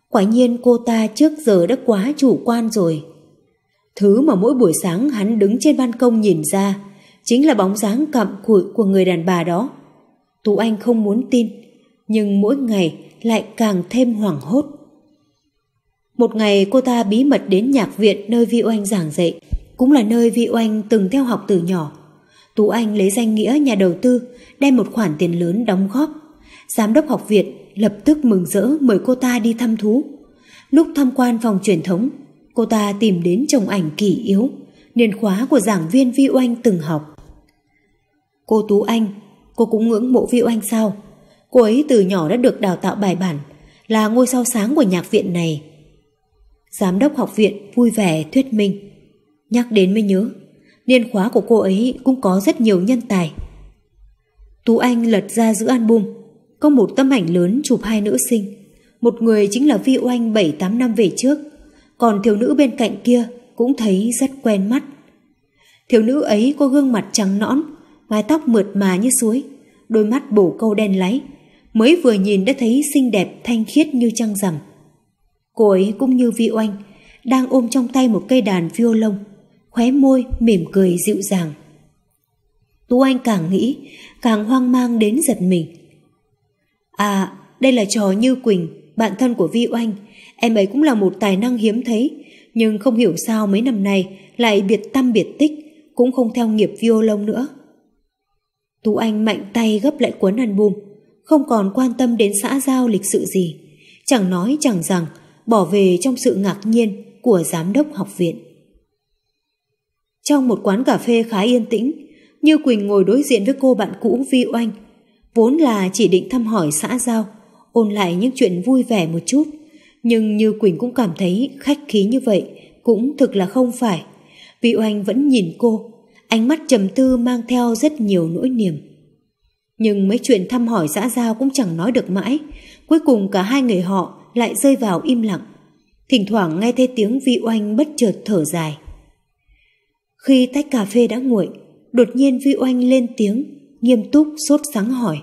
Quả nhiên cô ta trước giờ đã quá chủ quan rồi. Thứ mà mỗi buổi sáng hắn đứng trên ban công nhìn ra chính là bóng dáng cặm cụi của người đàn bà đó. Tú Anh không muốn tin, nhưng mỗi ngày lại càng thêm hoảng hốt. Một ngày cô ta bí mật đến nhạc viện nơi Vi Oanh giảng dạy, cũng là nơi Vi Oanh từng theo học từ nhỏ. Tú Anh lấy danh nghĩa nhà đầu tư, đem một khoản tiền lớn đóng góp. Giám đốc học viện lập tức mừng rỡ mời cô ta đi thăm thú. Lúc tham quan phòng truyền thống, cô ta tìm đến chồng ảnh kỷ yếu, niên khóa của giảng viên Vi Oanh từng học. Cô Tú Anh, cô cũng ngưỡng mộ Vi Oanh sao? Cô ấy từ nhỏ đã được đào tạo bài bản, là ngôi sao sáng của nhạc viện này. Giám đốc học viện vui vẻ thuyết minh. Nhắc đến mới nhớ, niên khóa của cô ấy cũng có rất nhiều nhân tài. Tú Anh lật ra giữa album, có một tấm ảnh lớn chụp hai nữ sinh. Một người chính là Vi Oanh 7-8 năm về trước, còn thiếu nữ bên cạnh kia cũng thấy rất quen mắt. Thiếu nữ ấy có gương mặt trắng nõn, mái tóc mượt mà như suối, đôi mắt bổ câu đen láy, mới vừa nhìn đã thấy xinh đẹp thanh khiết như trăng rằm. Cô ấy cũng như Vi Oanh, đang ôm trong tay một cây đàn violon, khóe môi mỉm cười dịu dàng. Tú Anh càng nghĩ, càng hoang mang đến giật mình. À, đây là trò Như Quỳnh, bạn thân của Vi Oanh. Em ấy cũng là một tài năng hiếm thấy, nhưng không hiểu sao mấy năm nay lại biệt tâm biệt tích, cũng không theo nghiệp violon nữa. Tú Anh mạnh tay gấp lại cuốn album, không còn quan tâm đến xã giao lịch sự gì. Chẳng nói chẳng rằng, bỏ về trong sự ngạc nhiên của giám đốc học viện. Trong một quán cà phê khá yên tĩnh, Như Quỳnh ngồi đối diện với cô bạn cũ Vi Oanh, vốn là chỉ định thăm hỏi xã giao, ôn lại những chuyện vui vẻ một chút, nhưng Như Quỳnh cũng cảm thấy khách khí như vậy cũng thực là không phải. Vi Oanh vẫn nhìn cô, ánh mắt trầm tư mang theo rất nhiều nỗi niềm. Nhưng mấy chuyện thăm hỏi xã giao cũng chẳng nói được mãi, cuối cùng cả hai người họ lại rơi vào im lặng. Thỉnh thoảng nghe thấy tiếng Vi Oanh bất chợt thở dài. Khi tách cà phê đã nguội, đột nhiên Vi Oanh lên tiếng, nghiêm túc sốt sáng hỏi.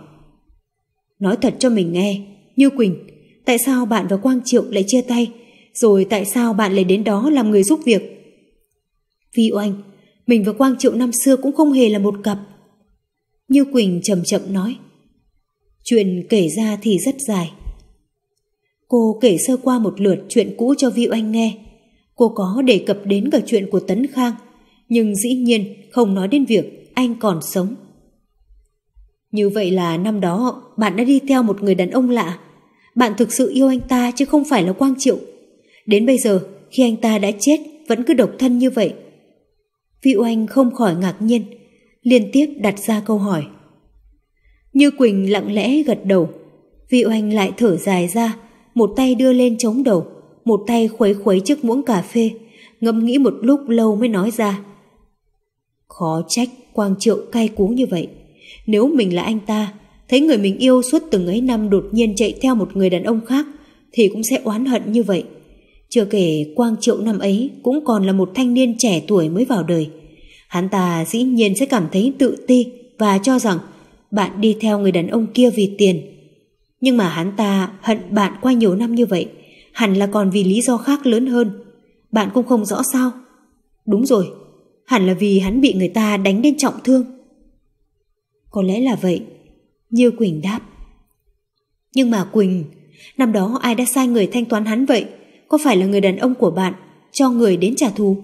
Nói thật cho mình nghe, Như Quỳnh, tại sao bạn và Quang Triệu lại chia tay, rồi tại sao bạn lại đến đó làm người giúp việc? Vi Oanh, mình và Quang Triệu năm xưa cũng không hề là một cặp. Như Quỳnh chậm chậm nói. Chuyện kể ra thì rất dài. Cô kể sơ qua một lượt chuyện cũ cho Vi Oanh nghe. Cô có đề cập đến cả chuyện của Tấn Khang, nhưng dĩ nhiên không nói đến việc anh còn sống. Như vậy là năm đó bạn đã đi theo một người đàn ông lạ. Bạn thực sự yêu anh ta chứ không phải là Quang Triệu. Đến bây giờ, khi anh ta đã chết, vẫn cứ độc thân như vậy. Vi Oanh không khỏi ngạc nhiên, liên tiếp đặt ra câu hỏi. Như Quỳnh lặng lẽ gật đầu, Vi Oanh lại thở dài ra, một tay đưa lên chống đầu, một tay khuấy khuấy chiếc muỗng cà phê, ngẫm nghĩ một lúc lâu mới nói ra. Khó trách Quang Triệu cay cú như vậy. Nếu mình là anh ta, thấy người mình yêu suốt từng ấy năm đột nhiên chạy theo một người đàn ông khác, thì cũng sẽ oán hận như vậy. Chưa kể Quang Triệu năm ấy cũng còn là một thanh niên trẻ tuổi mới vào đời. Hắn ta dĩ nhiên sẽ cảm thấy tự ti và cho rằng bạn đi theo người đàn ông kia vì tiền. Nhưng mà hắn ta hận bạn qua nhiều năm như vậy, hẳn là còn vì lý do khác lớn hơn. Bạn cũng không rõ sao. Đúng rồi, hẳn là vì hắn bị người ta đánh đến trọng thương. Có lẽ là vậy, như Quỳnh đáp. Nhưng mà Quỳnh, năm đó ai đã sai người thanh toán hắn vậy? Có phải là người đàn ông của bạn cho người đến trả thù?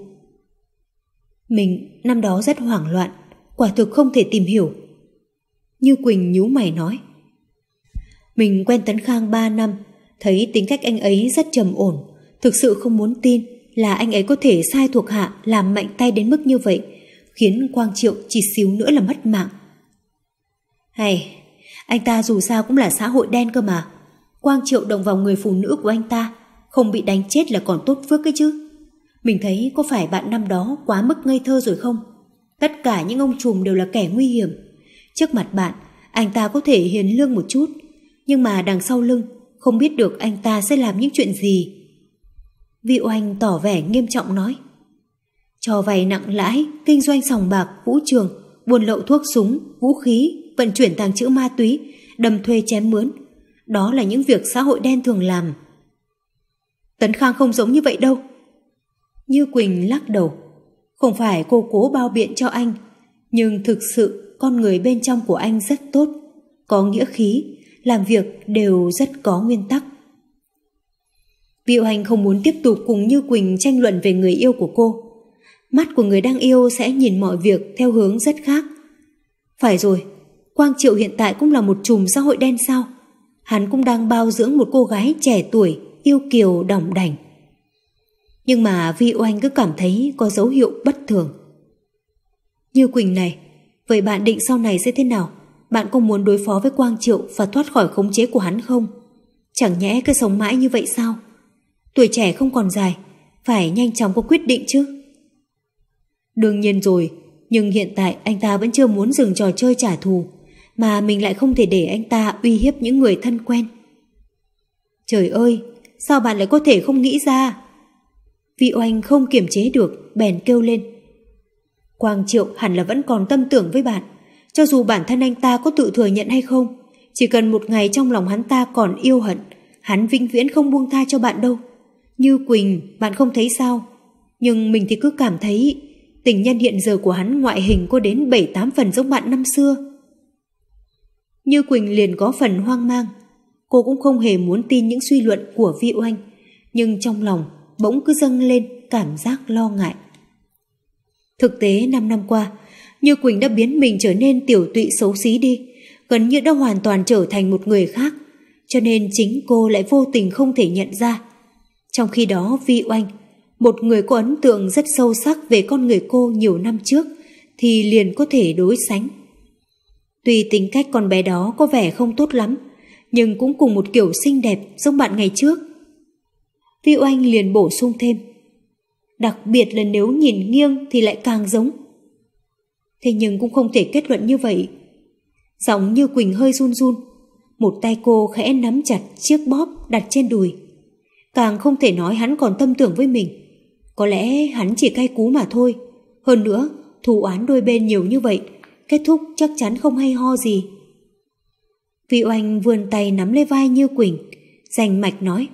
Mình năm đó rất hoảng loạn, quả thực không thể tìm hiểu. Như Quỳnh nhíu mày nói. Mình quen Tấn Khang 3 năm, thấy tính cách anh ấy rất trầm ổn, thực sự không muốn tin là anh ấy có thể sai thuộc hạ làm mạnh tay đến mức như vậy, khiến Quang Triệu chỉ xíu nữa là mất mạng. Hay, anh ta dù sao cũng là xã hội đen cơ mà. Quang Triệu động vào người phụ nữ của anh ta, không bị đánh chết là còn tốt phước cái chứ. Mình thấy có phải bạn năm đó quá mức ngây thơ rồi không? Tất cả những ông trùm đều là kẻ nguy hiểm. Trước mặt bạn, anh ta có thể hiền lương một chút, nhưng mà đằng sau lưng không biết được anh ta sẽ làm những chuyện gì. Vị Oanh tỏ vẻ nghiêm trọng nói. Cho vay nặng lãi, kinh doanh sòng bạc, vũ trường, buôn lậu thuốc súng, vũ khí, vận chuyển tàng trữ ma túy, đầm thuê chém mướn. Đó là những việc xã hội đen thường làm. Tấn Khang không giống như vậy đâu. Như Quỳnh lắc đầu. Không phải cô cố bao biện cho anh, nhưng thực sự con người bên trong của anh rất tốt, có nghĩa khí, làm việc đều rất có nguyên tắc. Viu Hành không muốn tiếp tục cùng Như Quỳnh tranh luận về người yêu của cô. Mắt của người đang yêu sẽ nhìn mọi việc theo hướng rất khác. Phải rồi, Quang Triệu hiện tại cũng là một chùm xã hội đen sao? Hắn cũng đang bao dưỡng một cô gái trẻ tuổi yêu kiều đỏng đảnh. Nhưng mà Vi Oanh cứ cảm thấy có dấu hiệu bất thường. Như Quỳnh này, vậy bạn định sau này sẽ thế nào? Bạn có muốn đối phó với Quang Triệu và thoát khỏi khống chế của hắn không? Chẳng nhẽ cứ sống mãi như vậy sao? Tuổi trẻ không còn dài, phải nhanh chóng có quyết định chứ. Đương nhiên rồi, nhưng hiện tại anh ta vẫn chưa muốn dừng trò chơi trả thù, mà mình lại không thể để anh ta uy hiếp những người thân quen. Trời ơi, sao bạn lại có thể không nghĩ ra? Vi oanh không kiềm chế được, bèn kêu lên. Quang Triệu hẳn là vẫn còn tâm tưởng với bạn, cho dù bản thân anh ta có tự thừa nhận hay không, chỉ cần một ngày trong lòng hắn ta còn yêu hận, hắn vĩnh viễn không buông tha cho bạn đâu. Như Quỳnh, bạn không thấy sao? Nhưng mình thì cứ cảm thấy tình nhân hiện giờ của hắn ngoại hình có đến 7-8 phần giống bạn năm xưa. Như Quỳnh liền có phần hoang mang. Cô cũng không hề muốn tin những suy luận của Vi Oanh, nhưng trong lòng bỗng cứ dâng lên cảm giác lo ngại. Thực tế 5 năm qua, Như Quỳnh đã biến mình trở nên tiểu tụy xấu xí đi, gần như đã hoàn toàn trở thành một người khác, cho nên chính cô lại vô tình không thể nhận ra. Trong khi đó Vi Oanh, một người có ấn tượng rất sâu sắc về con người cô nhiều năm trước, thì liền có thể đối sánh. Tuy tính cách con bé đó có vẻ không tốt lắm, nhưng cũng cùng một kiểu xinh đẹp giống bạn ngày trước. Vi Oanh liền bổ sung thêm. Đặc biệt là nếu nhìn nghiêng thì lại càng giống. Thế nhưng cũng không thể kết luận như vậy. Giọng như Quỳnh hơi run run, một tay cô khẽ nắm chặt chiếc bóp đặt trên đùi. Càng không thể nói hắn còn tâm tưởng với mình. Có lẽ hắn chỉ cay cú mà thôi. Hơn nữa, thù oán đôi bên nhiều như vậy, kết thúc chắc chắn không hay ho gì. Vi Oanh vươn tay nắm lấy vai Như Quỳnh, dành mạch nói.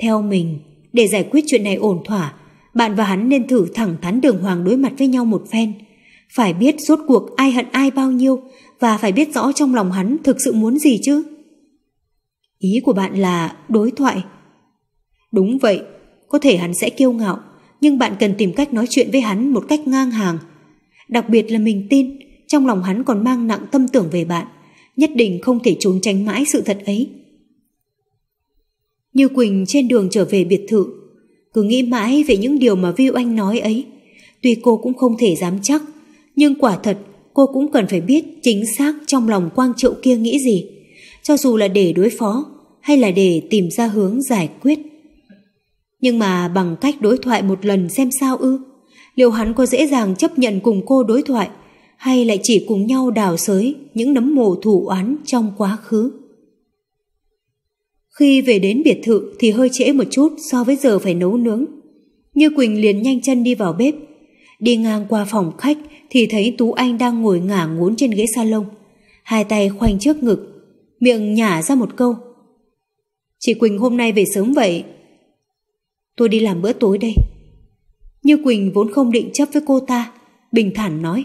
Theo mình, để giải quyết chuyện này ổn thỏa, bạn và hắn nên thử thẳng thắn đường hoàng đối mặt với nhau một phen. Phải biết rốt cuộc ai hận ai bao nhiêu và phải biết rõ trong lòng hắn thực sự muốn gì chứ. Ý của bạn là đối thoại. Đúng vậy, có thể hắn sẽ kiêu ngạo, nhưng bạn cần tìm cách nói chuyện với hắn một cách ngang hàng. Đặc biệt là mình tin, trong lòng hắn còn mang nặng tâm tưởng về bạn, nhất định không thể trốn tránh mãi sự thật ấy. Như Quỳnh trên đường trở về biệt thự, cứ nghĩ mãi về những điều mà Viu Anh nói ấy. Tuy cô cũng không thể dám chắc, nhưng quả thật cô cũng cần phải biết chính xác trong lòng Quang Triệu kia nghĩ gì, cho dù là để đối phó hay là để tìm ra hướng giải quyết. Nhưng mà bằng cách đối thoại một lần xem sao ư? Liệu hắn có dễ dàng chấp nhận cùng cô đối thoại hay lại chỉ cùng nhau đào sới những nấm mồ thủ oán trong quá khứ? Khi về đến biệt thự thì hơi trễ một chút so với giờ phải nấu nướng. Như Quỳnh liền nhanh chân đi vào bếp. Đi ngang qua phòng khách thì thấy Tú Anh đang ngồi ngả ngốn trên ghế salon. Hai tay khoanh trước ngực, miệng nhả ra một câu. Chị Quỳnh hôm nay về sớm vậy, Tôi đi làm bữa tối đây. Như Quỳnh vốn không định chấp với cô ta, bình thản nói.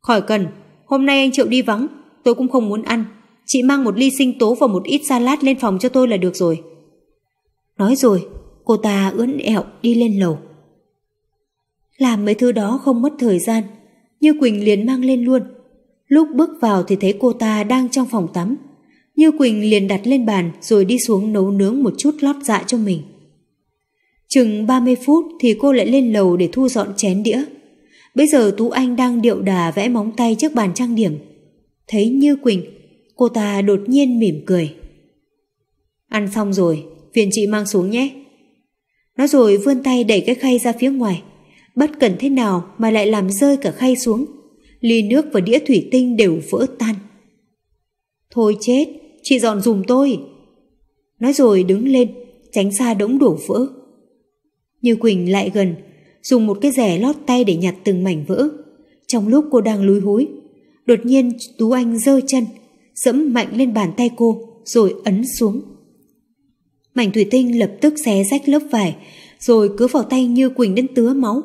Khỏi cần, hôm nay anh Triệu đi vắng, tôi cũng không muốn ăn. Chị mang một ly sinh tố và một ít salad lên phòng cho tôi là được rồi. Nói rồi, cô ta ưỡn ẹo đi lên lầu. Làm mấy thứ đó không mất thời gian, Như Quỳnh liền mang lên luôn. Lúc bước vào thì thấy cô ta đang trong phòng tắm. Như Quỳnh liền đặt lên bàn rồi đi xuống nấu nướng một chút lót dạ cho mình. Chừng 30 phút thì cô lại lên lầu để thu dọn chén đĩa. Bây giờ Tú Anh đang điệu đà vẽ móng tay trước bàn trang điểm. Thấy Như Quỳnh, cô ta đột nhiên mỉm cười. Ăn xong rồi, phiền chị mang xuống nhé. Nói rồi vươn tay đẩy cái khay ra phía ngoài. Bất cần thế nào mà lại làm rơi cả khay xuống. Ly nước và đĩa thủy tinh đều vỡ tan. Thôi chết, chị dọn dùm tôi. Nói rồi đứng lên, tránh xa đống đổ vỡ. Như Quỳnh lại gần, dùng một cái rẻ lót tay để nhặt từng mảnh vỡ. Trong lúc cô đang lúi húi, đột nhiên Tú Anh giơ chân, dẫm mạnh lên bàn tay cô, rồi ấn xuống. Mảnh thủy tinh lập tức xé rách lớp vải, rồi cứ vào tay Như Quỳnh đến tứa máu.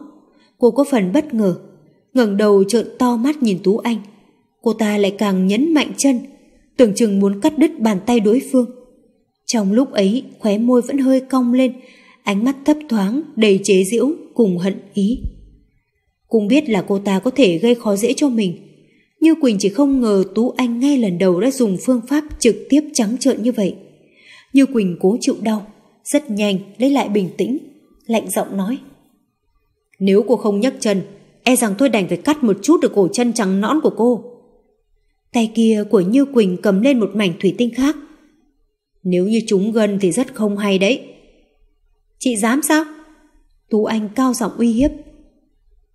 Cô có phần bất ngờ, ngẩng đầu trợn to mắt nhìn Tú Anh. Cô ta lại càng nhấn mạnh chân, tưởng chừng muốn cắt đứt bàn tay đối phương. Trong lúc ấy, khóe môi vẫn hơi cong lên, ánh mắt thấp thoáng đầy chế giễu cùng hận ý. Cũng biết là cô ta có thể gây khó dễ cho mình, Như Quỳnh chỉ không ngờ Tú Anh ngay lần đầu đã dùng phương pháp trực tiếp trắng trợn như vậy. Như Quỳnh cố chịu đau, rất nhanh lấy lại bình tĩnh, lạnh giọng nói. Nếu cô không nhấc chân, e rằng tôi đành phải cắt một chút được cổ chân trắng nõn của cô. Tay kia của Như Quỳnh cầm lên một mảnh thủy tinh khác. Nếu như chúng gần thì rất không hay đấy. Chị dám sao? Tú Anh cao giọng uy hiếp.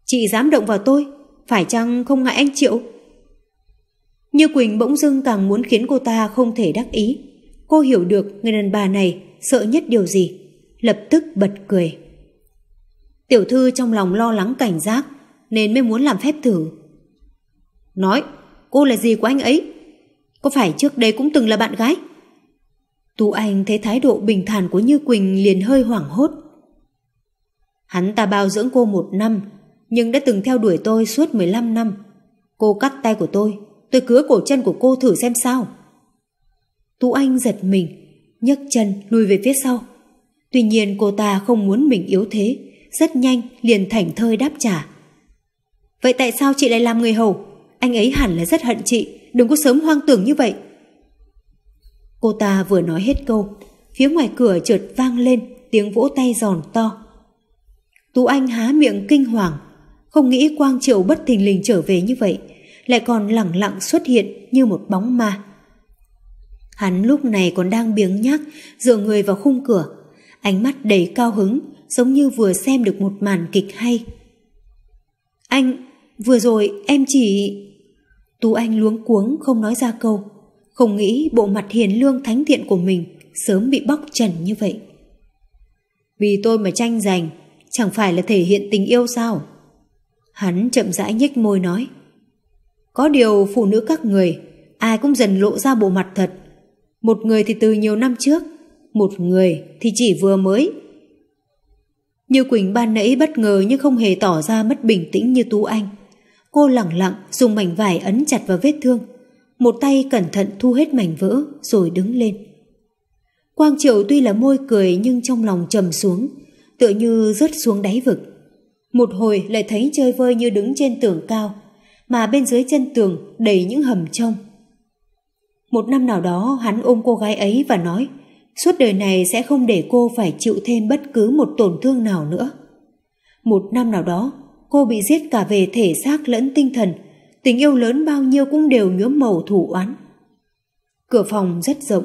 Chị dám động vào tôi, phải chăng không ngại anh chịu? Như Quỳnh bỗng dưng càng muốn khiến cô ta không thể đắc ý. Cô hiểu được người đàn bà này sợ nhất điều gì. Lập tức bật cười. Tiểu thư trong lòng lo lắng cảnh giác nên mới muốn làm phép thử. Nói, cô là gì của anh ấy? Có phải trước đây cũng từng là bạn gái? Tú Anh thấy thái độ bình thản của Như Quỳnh liền hơi hoảng hốt. Hắn ta bao dưỡng cô một năm, nhưng đã từng theo đuổi tôi suốt 15 năm. Cô cắt tay của tôi, tôi cứa cổ chân của cô thử xem sao. Tú Anh giật mình, nhấc chân lùi về phía sau. Tuy nhiên cô ta không muốn mình yếu thế, rất nhanh liền thảnh thơi đáp trả. Vậy tại sao chị lại làm người hầu? Anh ấy hẳn là rất hận chị, đừng có sớm hoang tưởng như vậy. Cô ta vừa nói hết câu, phía ngoài cửa chợt vang lên tiếng vỗ tay giòn to. Tú Anh há miệng kinh hoàng, không nghĩ Quang Triệu bất thình lình trở về như vậy, lại còn lẳng lặng xuất hiện như một bóng ma. Hắn lúc này còn đang biếng nhác, dựa người vào khung cửa, ánh mắt đầy cao hứng, giống như vừa xem được một màn kịch hay. Anh, vừa rồi em chỉ... Tú Anh luống cuống không nói ra câu, không nghĩ bộ mặt hiền lương thánh thiện của mình sớm bị bóc trần như vậy. Vì tôi mà tranh giành, chẳng phải là thể hiện tình yêu sao? Hắn chậm rãi nhếch môi nói. Có điều phụ nữ các người, ai cũng dần lộ ra bộ mặt thật. Một người thì từ nhiều năm trước, một người thì chỉ vừa mới. Như Quỳnh ban nãy bất ngờ nhưng không hề tỏ ra mất bình tĩnh như Tú Anh. Cô lặng lặng dùng mảnh vải ấn chặt vào vết thương. Một tay cẩn thận thu hết mảnh vỡ rồi đứng lên. Quang Triệu tuy là môi cười nhưng trong lòng trầm xuống, tựa như rớt xuống đáy vực. Một hồi lại thấy chơi vơi như đứng trên tường cao, mà bên dưới chân tường đầy những hầm trông. Một năm nào đó hắn ôm cô gái ấy và nói suốt đời này sẽ không để cô phải chịu thêm bất cứ một tổn thương nào nữa. Một năm nào đó, cô bị giết cả về thể xác lẫn tinh thần, tình yêu lớn bao nhiêu cũng đều nhuốm màu thủ oán. Cửa phòng rất rộng,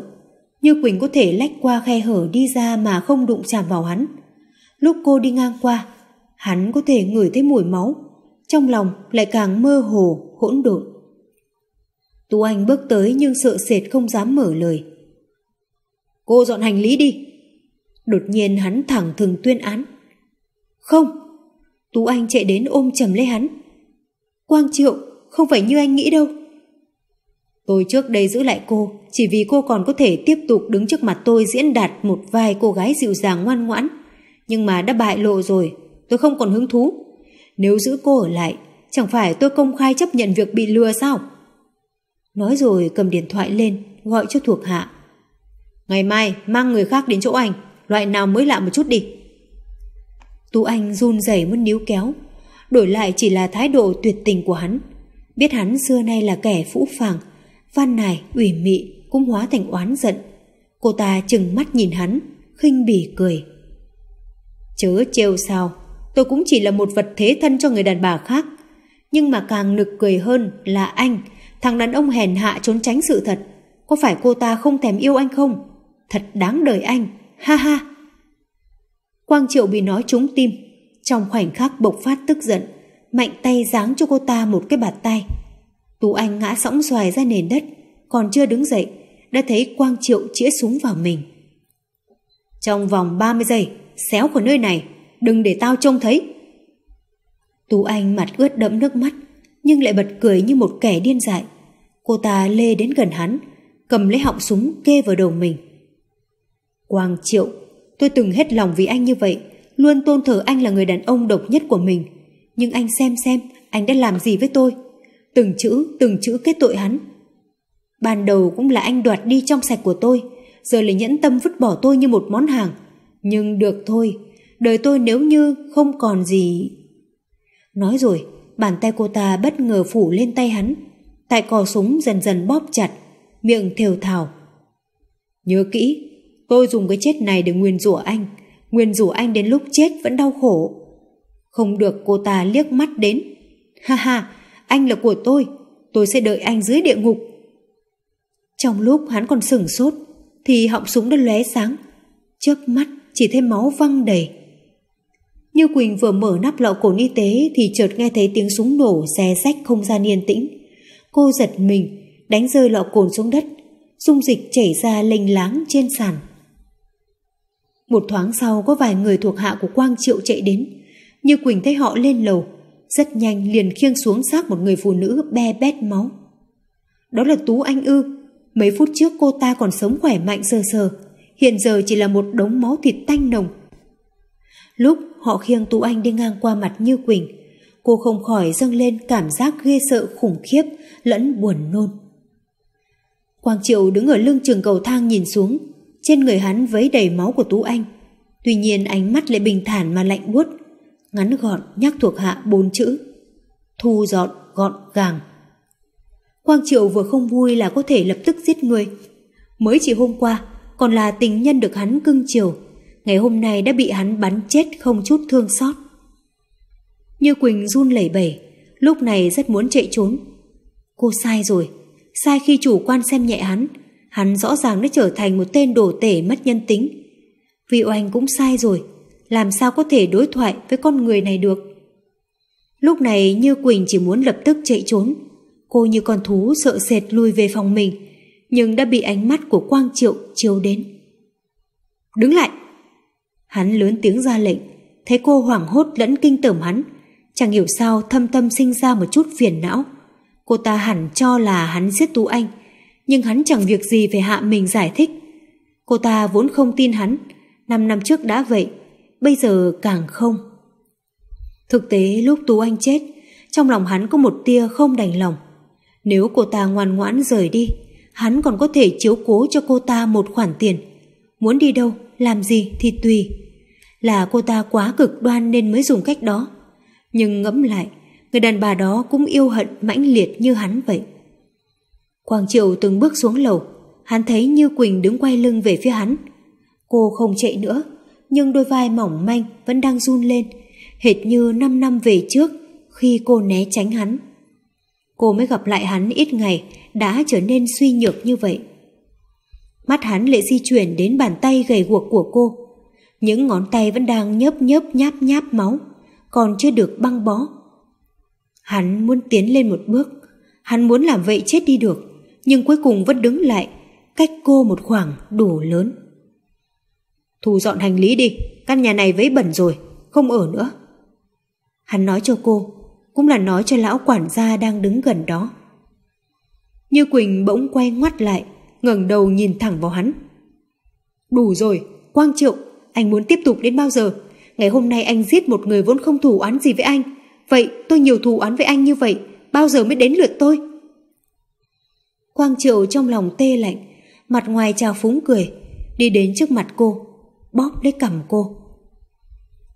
như Quỳnh có thể lách qua khe hở đi ra mà không đụng chạm vào hắn. Lúc cô đi ngang qua, hắn có thể ngửi thấy mùi máu, trong lòng lại càng mơ hồ, hỗn độn. Tú Anh bước tới nhưng sợ sệt không dám mở lời. Cô dọn hành lý đi. Đột nhiên hắn thẳng thừng tuyên án. Không. Tú Anh chạy đến ôm chầm lấy hắn. Quang Triệu, không phải như anh nghĩ đâu. Tôi trước đây giữ lại cô chỉ vì cô còn có thể tiếp tục đứng trước mặt tôi diễn đạt một vài cô gái dịu dàng ngoan ngoãn. Nhưng mà đã bại lộ rồi, tôi không còn hứng thú. Nếu giữ cô ở lại, chẳng phải tôi công khai chấp nhận việc bị lừa sao? Nói rồi cầm điện thoại lên, gọi cho thuộc hạ. Ngày mai mang người khác đến chỗ anh, loại nào mới lạ một chút đi. Tú Anh run rẩy muốn níu kéo, đổi lại chỉ là thái độ tuyệt tình của hắn. Biết hắn xưa nay là kẻ phũ phàng, van nài, ủy mị cũng hóa thành oán giận. Cô ta chừng mắt nhìn hắn, khinh bỉ cười. Chớ trêu sao, tôi cũng chỉ là một vật thế thân cho người đàn bà khác. Nhưng mà càng nực cười hơn là anh, thằng đàn ông hèn hạ trốn tránh sự thật. Có phải cô ta không thèm yêu anh không? Thật đáng đời anh, ha ha. Quang Triệu bị nói trúng tim, trong khoảnh khắc bộc phát tức giận, mạnh tay giáng cho cô ta một cái bạt tay. Tú Anh ngã sõng xoài ra nền đất, còn chưa đứng dậy, đã thấy Quang Triệu chĩa súng vào mình. Trong vòng 30 giây, xéo khỏi nơi này, đừng để tao trông thấy. Tú Anh mặt ướt đẫm nước mắt, nhưng lại bật cười như một kẻ điên dại. Cô ta lê đến gần hắn, cầm lấy họng súng kê vào đầu mình. Quang Triệu, tôi từng hết lòng vì anh như vậy, luôn tôn thờ anh là người đàn ông độc nhất của mình. Nhưng anh xem xem, anh đã làm gì với tôi. Từng chữ, từng chữ kết tội hắn. Ban đầu cũng là anh đoạt đi trong sạch của tôi, giờ lại nhẫn tâm vứt bỏ tôi như một món hàng. Nhưng được thôi, đời tôi nếu như không còn gì... Nói rồi, bàn tay cô ta bất ngờ phủ lên tay hắn. Tại cò súng dần dần bóp chặt, miệng thều thào. Nhớ kỹ, Tôi dùng cái chết này để nguyền rủa anh, nguyền rủa anh đến lúc chết vẫn đau khổ. Không được cô ta liếc mắt đến. Ha ha, anh là của tôi, tôi sẽ đợi anh dưới địa ngục. Trong lúc hắn còn sửng sốt, thì họng súng đã lóe sáng. Chớp mắt chỉ thấy máu văng đầy. Như Quỳnh vừa mở nắp lọ cồn y tế thì chợt nghe thấy tiếng súng nổ xé rách không gian yên tĩnh. Cô giật mình, đánh rơi lọ cồn xuống đất, dung dịch chảy ra lênh láng trên sàn. Một thoáng sau có vài người thuộc hạ của Quang Triệu chạy đến, như Quỳnh thấy họ lên lầu, rất nhanh liền khiêng xuống xác một người phụ nữ be bét máu. Đó là Tú Anh Ư, mấy phút trước cô ta còn sống khỏe mạnh sờ sờ, hiện giờ chỉ là một đống máu thịt tanh nồng. Lúc họ khiêng Tú Anh đi ngang qua mặt Như Quỳnh, cô không khỏi dâng lên cảm giác ghê sợ khủng khiếp lẫn buồn nôn. Quang Triệu đứng ở lưng trường cầu thang nhìn xuống, trên người hắn vấy đầy máu của Tú Anh. Tuy nhiên ánh mắt lại bình thản mà lạnh buốt, ngắn gọn nhắc thuộc hạ bốn chữ. Thu dọn gọn gàng. Quang Triệu vừa không vui là có thể lập tức giết người. Mới chỉ hôm qua, còn là tình nhân được hắn cưng chiều, ngày hôm nay đã bị hắn bắn chết không chút thương xót. Như Quỳnh run lẩy bẩy, lúc này rất muốn chạy trốn. Cô sai rồi, sai khi chủ quan xem nhẹ hắn, hắn rõ ràng đã trở thành một tên đổ tể mất nhân tính. Vì oanh cũng sai rồi, làm sao có thể đối thoại với con người này được. Lúc này Như Quỳnh chỉ muốn lập tức chạy trốn, cô như con thú sợ sệt lui về phòng mình, nhưng đã bị ánh mắt của Quang Triệu chiếu đến. Đứng lại! Hắn lớn tiếng ra lệnh, thấy cô hoảng hốt lẫn kinh tởm hắn, chẳng hiểu sao thâm tâm sinh ra một chút phiền não. Cô ta hẳn cho là hắn giết Tú Anh, nhưng hắn chẳng việc gì phải hạ mình giải thích. Cô ta vốn không tin hắn, năm năm trước đã vậy, bây giờ càng không. Thực tế lúc Tú Anh chết, trong lòng hắn có một tia không đành lòng. Nếu cô ta ngoan ngoãn rời đi, hắn còn có thể chiếu cố cho cô ta một khoản tiền. Muốn đi đâu, làm gì thì tùy. Là cô ta quá cực đoan nên mới dùng cách đó. Nhưng ngẫm lại, người đàn bà đó cũng yêu hận mãnh liệt như hắn vậy. Quang Triệu từng bước xuống lầu, hắn thấy Như Quỳnh đứng quay lưng về phía hắn. Cô không chạy nữa, nhưng đôi vai mỏng manh vẫn đang run lên, hệt như 5 năm về trước khi cô né tránh hắn. Cô mới gặp lại hắn ít ngày đã trở nên suy nhược như vậy. Mắt hắn lại di chuyển đến bàn tay gầy guộc của cô. Những ngón tay vẫn đang nhớp nhớp nháp nháp máu, còn chưa được băng bó. Hắn muốn tiến lên một bước, hắn muốn làm vậy chết đi được, nhưng cuối cùng vẫn đứng lại, cách cô một khoảng đủ lớn. Thu dọn hành lý đi, căn nhà này vấy bẩn rồi, không ở nữa. Hắn nói cho cô, cũng là nói cho lão quản gia đang đứng gần đó. Như Quỳnh bỗng quay ngoắt lại, ngẩng đầu nhìn thẳng vào hắn. Đủ rồi, Quang Triệu, anh muốn tiếp tục đến bao giờ? Ngày hôm nay anh giết một người vốn không thù oán gì với anh. Vậy tôi nhiều thù oán với anh như vậy, bao giờ mới đến lượt tôi? Quang Triệu trong lòng tê lạnh, mặt ngoài trào phúng cười, đi đến trước mặt cô, bóp lấy cầm cô.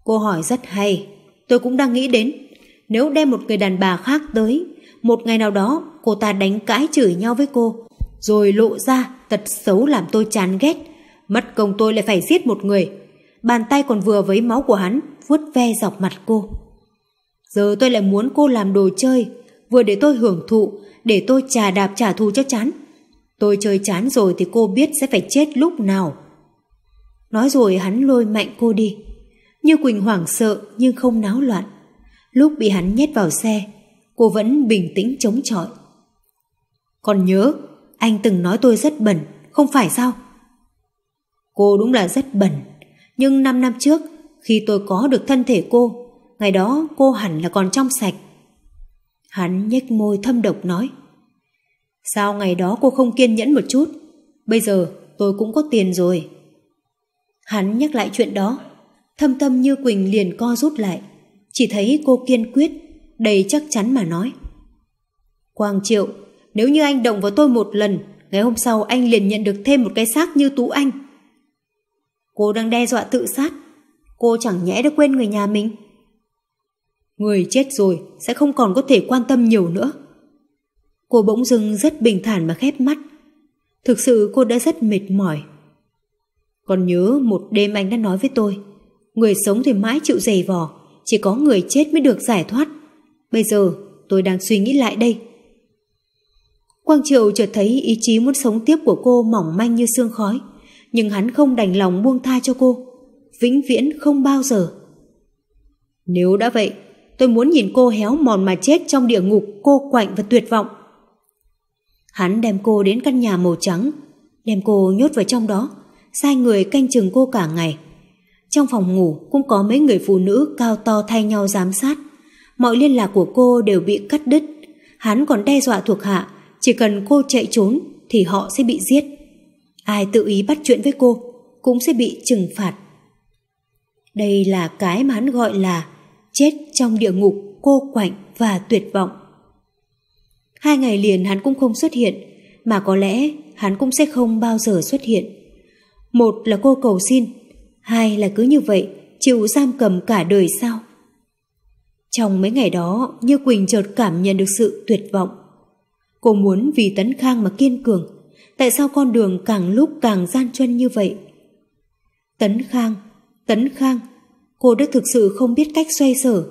Cô hỏi rất hay, tôi cũng đang nghĩ đến, nếu đem một người đàn bà khác tới, một ngày nào đó cô ta đánh cãi chửi nhau với cô, rồi lộ ra tật xấu làm tôi chán ghét, mất công tôi lại phải giết một người. Bàn tay còn vừa với máu của hắn, vuốt ve dọc mặt cô. Giờ tôi lại muốn cô làm đồ chơi, vừa để tôi hưởng thụ, để tôi trà đạp trả thù cho chán. Tôi chơi chán rồi thì cô biết sẽ phải chết lúc nào. Nói rồi hắn lôi mạnh cô đi. Như Quỳnh hoảng sợ nhưng không náo loạn. Lúc bị hắn nhét vào xe, cô vẫn bình tĩnh chống chọi. Còn nhớ, anh từng nói tôi rất bẩn, không phải sao? Cô đúng là rất bẩn, nhưng 5 năm trước, khi tôi có được thân thể cô, ngày đó cô hẳn là còn trong sạch. Hắn nhếch môi thâm độc nói. Sao ngày đó cô không kiên nhẫn một chút? Bây giờ tôi cũng có tiền rồi. Hắn nhắc lại chuyện đó, thâm tâm như Quỳnh liền co rút lại, chỉ thấy cô kiên quyết, đầy chắc chắn mà nói. Quang Triệu, nếu như anh động vào tôi một lần, ngày hôm sau anh liền nhận được thêm một cái xác như Tú Anh. Cô đang đe dọa tự sát, cô chẳng nhẽ đã quên người nhà mình. Người chết rồi sẽ không còn có thể quan tâm nhiều nữa. Cô bỗng dưng rất bình thản mà khép mắt. Thực sự cô đã rất mệt mỏi. Còn nhớ một đêm anh đã nói với tôi, người sống thì mãi chịu dày vò, chỉ có người chết mới được giải thoát. Bây giờ tôi đang suy nghĩ lại đây. Quang Triệu chợt thấy ý chí muốn sống tiếp của cô mỏng manh như sương khói, nhưng hắn không đành lòng buông tha cho cô, vĩnh viễn không bao giờ. Nếu đã vậy, tôi muốn nhìn cô héo mòn mà chết trong địa ngục cô quạnh và tuyệt vọng. Hắn đem cô đến căn nhà màu trắng, đem cô nhốt vào trong đó, sai người canh chừng cô cả ngày. Trong phòng ngủ cũng có mấy người phụ nữ cao to thay nhau giám sát. Mọi liên lạc của cô đều bị cắt đứt. Hắn còn đe dọa thuộc hạ, chỉ cần cô chạy trốn thì họ sẽ bị giết. Ai tự ý bắt chuyện với cô cũng sẽ bị trừng phạt. Đây là cái mà hắn gọi là chết trong địa ngục cô quạnh và tuyệt vọng. Hai ngày liền hắn cũng không xuất hiện, mà có lẽ hắn cũng sẽ không bao giờ xuất hiện. Một là cô cầu xin, hai là cứ như vậy chịu giam cầm cả đời sao? Trong mấy ngày đó, Như Quỳnh chợt cảm nhận được sự tuyệt vọng. Cô muốn vì Tấn Khang mà kiên cường, tại sao con đường càng lúc càng gian truân như vậy? Tấn Khang, Tấn Khang, cô đã thực sự không biết cách xoay sở.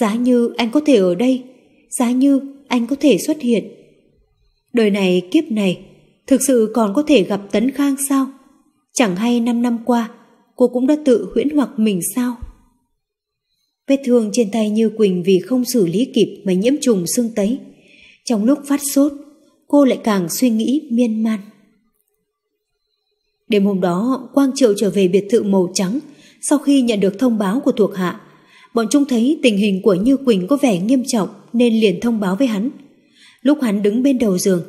Giá như anh có thể ở đây, giá như anh có thể xuất hiện. Đời này kiếp này, thực sự còn có thể gặp Tấn Khang sao? Chẳng hay năm năm qua, cô cũng đã tự huyễn hoặc mình sao? Vết thương trên tay Như Quỳnh vì không xử lý kịp mà nhiễm trùng xương tấy. Trong lúc phát sốt, cô lại càng suy nghĩ miên man. Đêm hôm đó, Quang Triệu trở về biệt thự màu trắng sau khi nhận được thông báo của thuộc hạ. Bọn chúng thấy tình hình của Như Quỳnh có vẻ nghiêm trọng nên liền thông báo với hắn. Lúc hắn đứng bên đầu giường,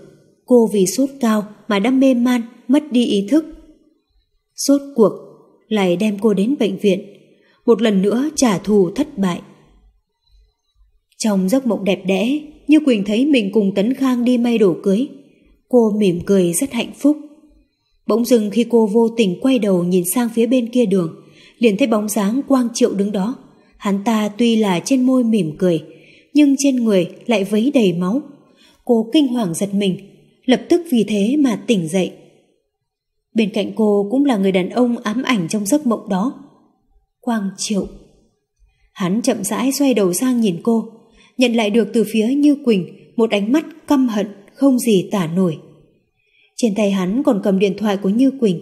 cô vì sốt cao mà đã mê man, mất đi ý thức. Sốt cuộc, lại đem cô đến bệnh viện, một lần nữa trả thù thất bại. Trong giấc mộng đẹp đẽ, Như Quỳnh thấy mình cùng Tấn Khang đi may đổ cưới. Cô mỉm cười rất hạnh phúc. Bỗng dưng khi cô vô tình quay đầu nhìn sang phía bên kia đường, liền thấy bóng dáng Quang Triệu đứng đó. Hắn ta tuy là trên môi mỉm cười, nhưng trên người lại vấy đầy máu. Cô kinh hoàng giật mình, lập tức vì thế mà tỉnh dậy. Bên cạnh cô cũng là người đàn ông ám ảnh trong giấc mộng đó. Quang Triệu. Hắn chậm rãi xoay đầu sang nhìn cô, nhận lại được từ phía Như Quỳnh một ánh mắt căm hận không gì tả nổi. Trên tay hắn còn cầm điện thoại của Như Quỳnh,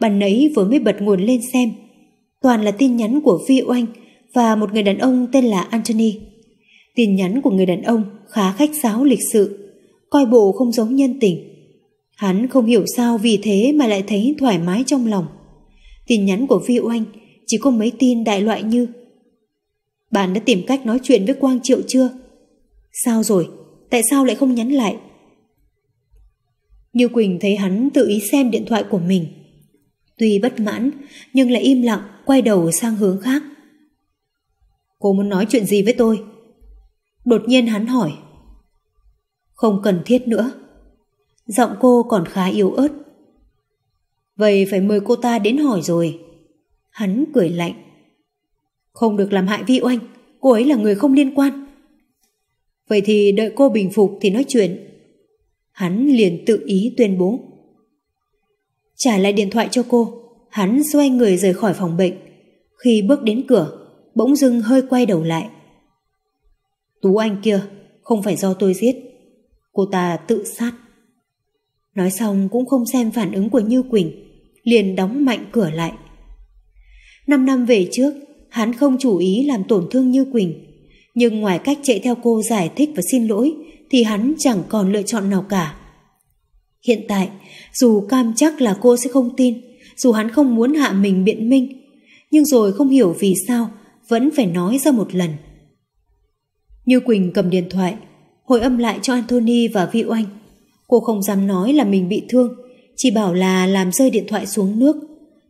bàn nấy vừa mới bật nguồn lên xem. Toàn là tin nhắn của Vi Oanh và một người đàn ông tên là Anthony. Tin nhắn của người đàn ông khá khách sáo lịch sự, coi bộ không giống nhân tình. Hắn không hiểu sao vì thế mà lại thấy thoải mái trong lòng. Tin nhắn của Vi Oanh chỉ có mấy tin đại loại như Bạn đã tìm cách nói chuyện với Quang Triệu chưa? Sao rồi? Tại sao lại không nhắn lại? Như Quỳnh thấy hắn tự ý xem điện thoại của mình. Tuy bất mãn, nhưng lại im lặng quay đầu sang hướng khác. Cô muốn nói chuyện gì với tôi? Đột nhiên hắn hỏi. Không cần thiết nữa. Giọng cô còn khá yếu ớt. Vậy phải mời cô ta đến hỏi rồi. Hắn cười lạnh. Không được làm hại Vi Oanh, cô ấy là người không liên quan. Vậy thì đợi cô bình phục thì nói chuyện. Hắn liền tự ý tuyên bố. Trả lại điện thoại cho cô, hắn xoay người rời khỏi phòng bệnh. Khi bước đến cửa, bỗng dưng hơi quay đầu lại. Tú Anh kia, không phải do tôi giết. Cô ta tự sát. Nói xong cũng không xem phản ứng của Như Quỳnh, liền đóng mạnh cửa lại. Năm năm về trước, hắn không chủ ý làm tổn thương Như Quỳnh, nhưng ngoài cách chạy theo cô giải thích và xin lỗi, thì hắn chẳng còn lựa chọn nào cả. Hiện tại, dù cam chắc là cô sẽ không tin, dù hắn không muốn hạ mình biện minh, nhưng rồi không hiểu vì sao vẫn phải nói ra một lần. Như Quỳnh cầm điện thoại, hồi âm lại cho Anthony và Vi Oanh. Cô không dám nói là mình bị thương, chỉ bảo là làm rơi điện thoại xuống nước,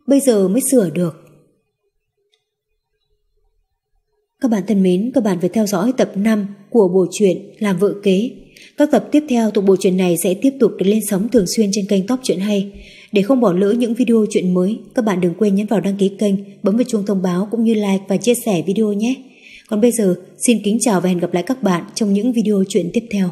bây giờ mới sửa được. Các bạn thân mến, các bạn vừa theo dõi tập 5 của bộ truyện Làm vợ kế. Các tập tiếp theo thuộc bộ truyện này sẽ tiếp tục được lên sóng thường xuyên trên kênh Top Truyện Hay. Để không bỏ lỡ những video chuyện mới, các bạn đừng quên nhấn vào đăng ký kênh, bấm vào chuông thông báo cũng như like và chia sẻ video nhé. Còn bây giờ, xin kính chào và hẹn gặp lại các bạn trong những video chuyện tiếp theo.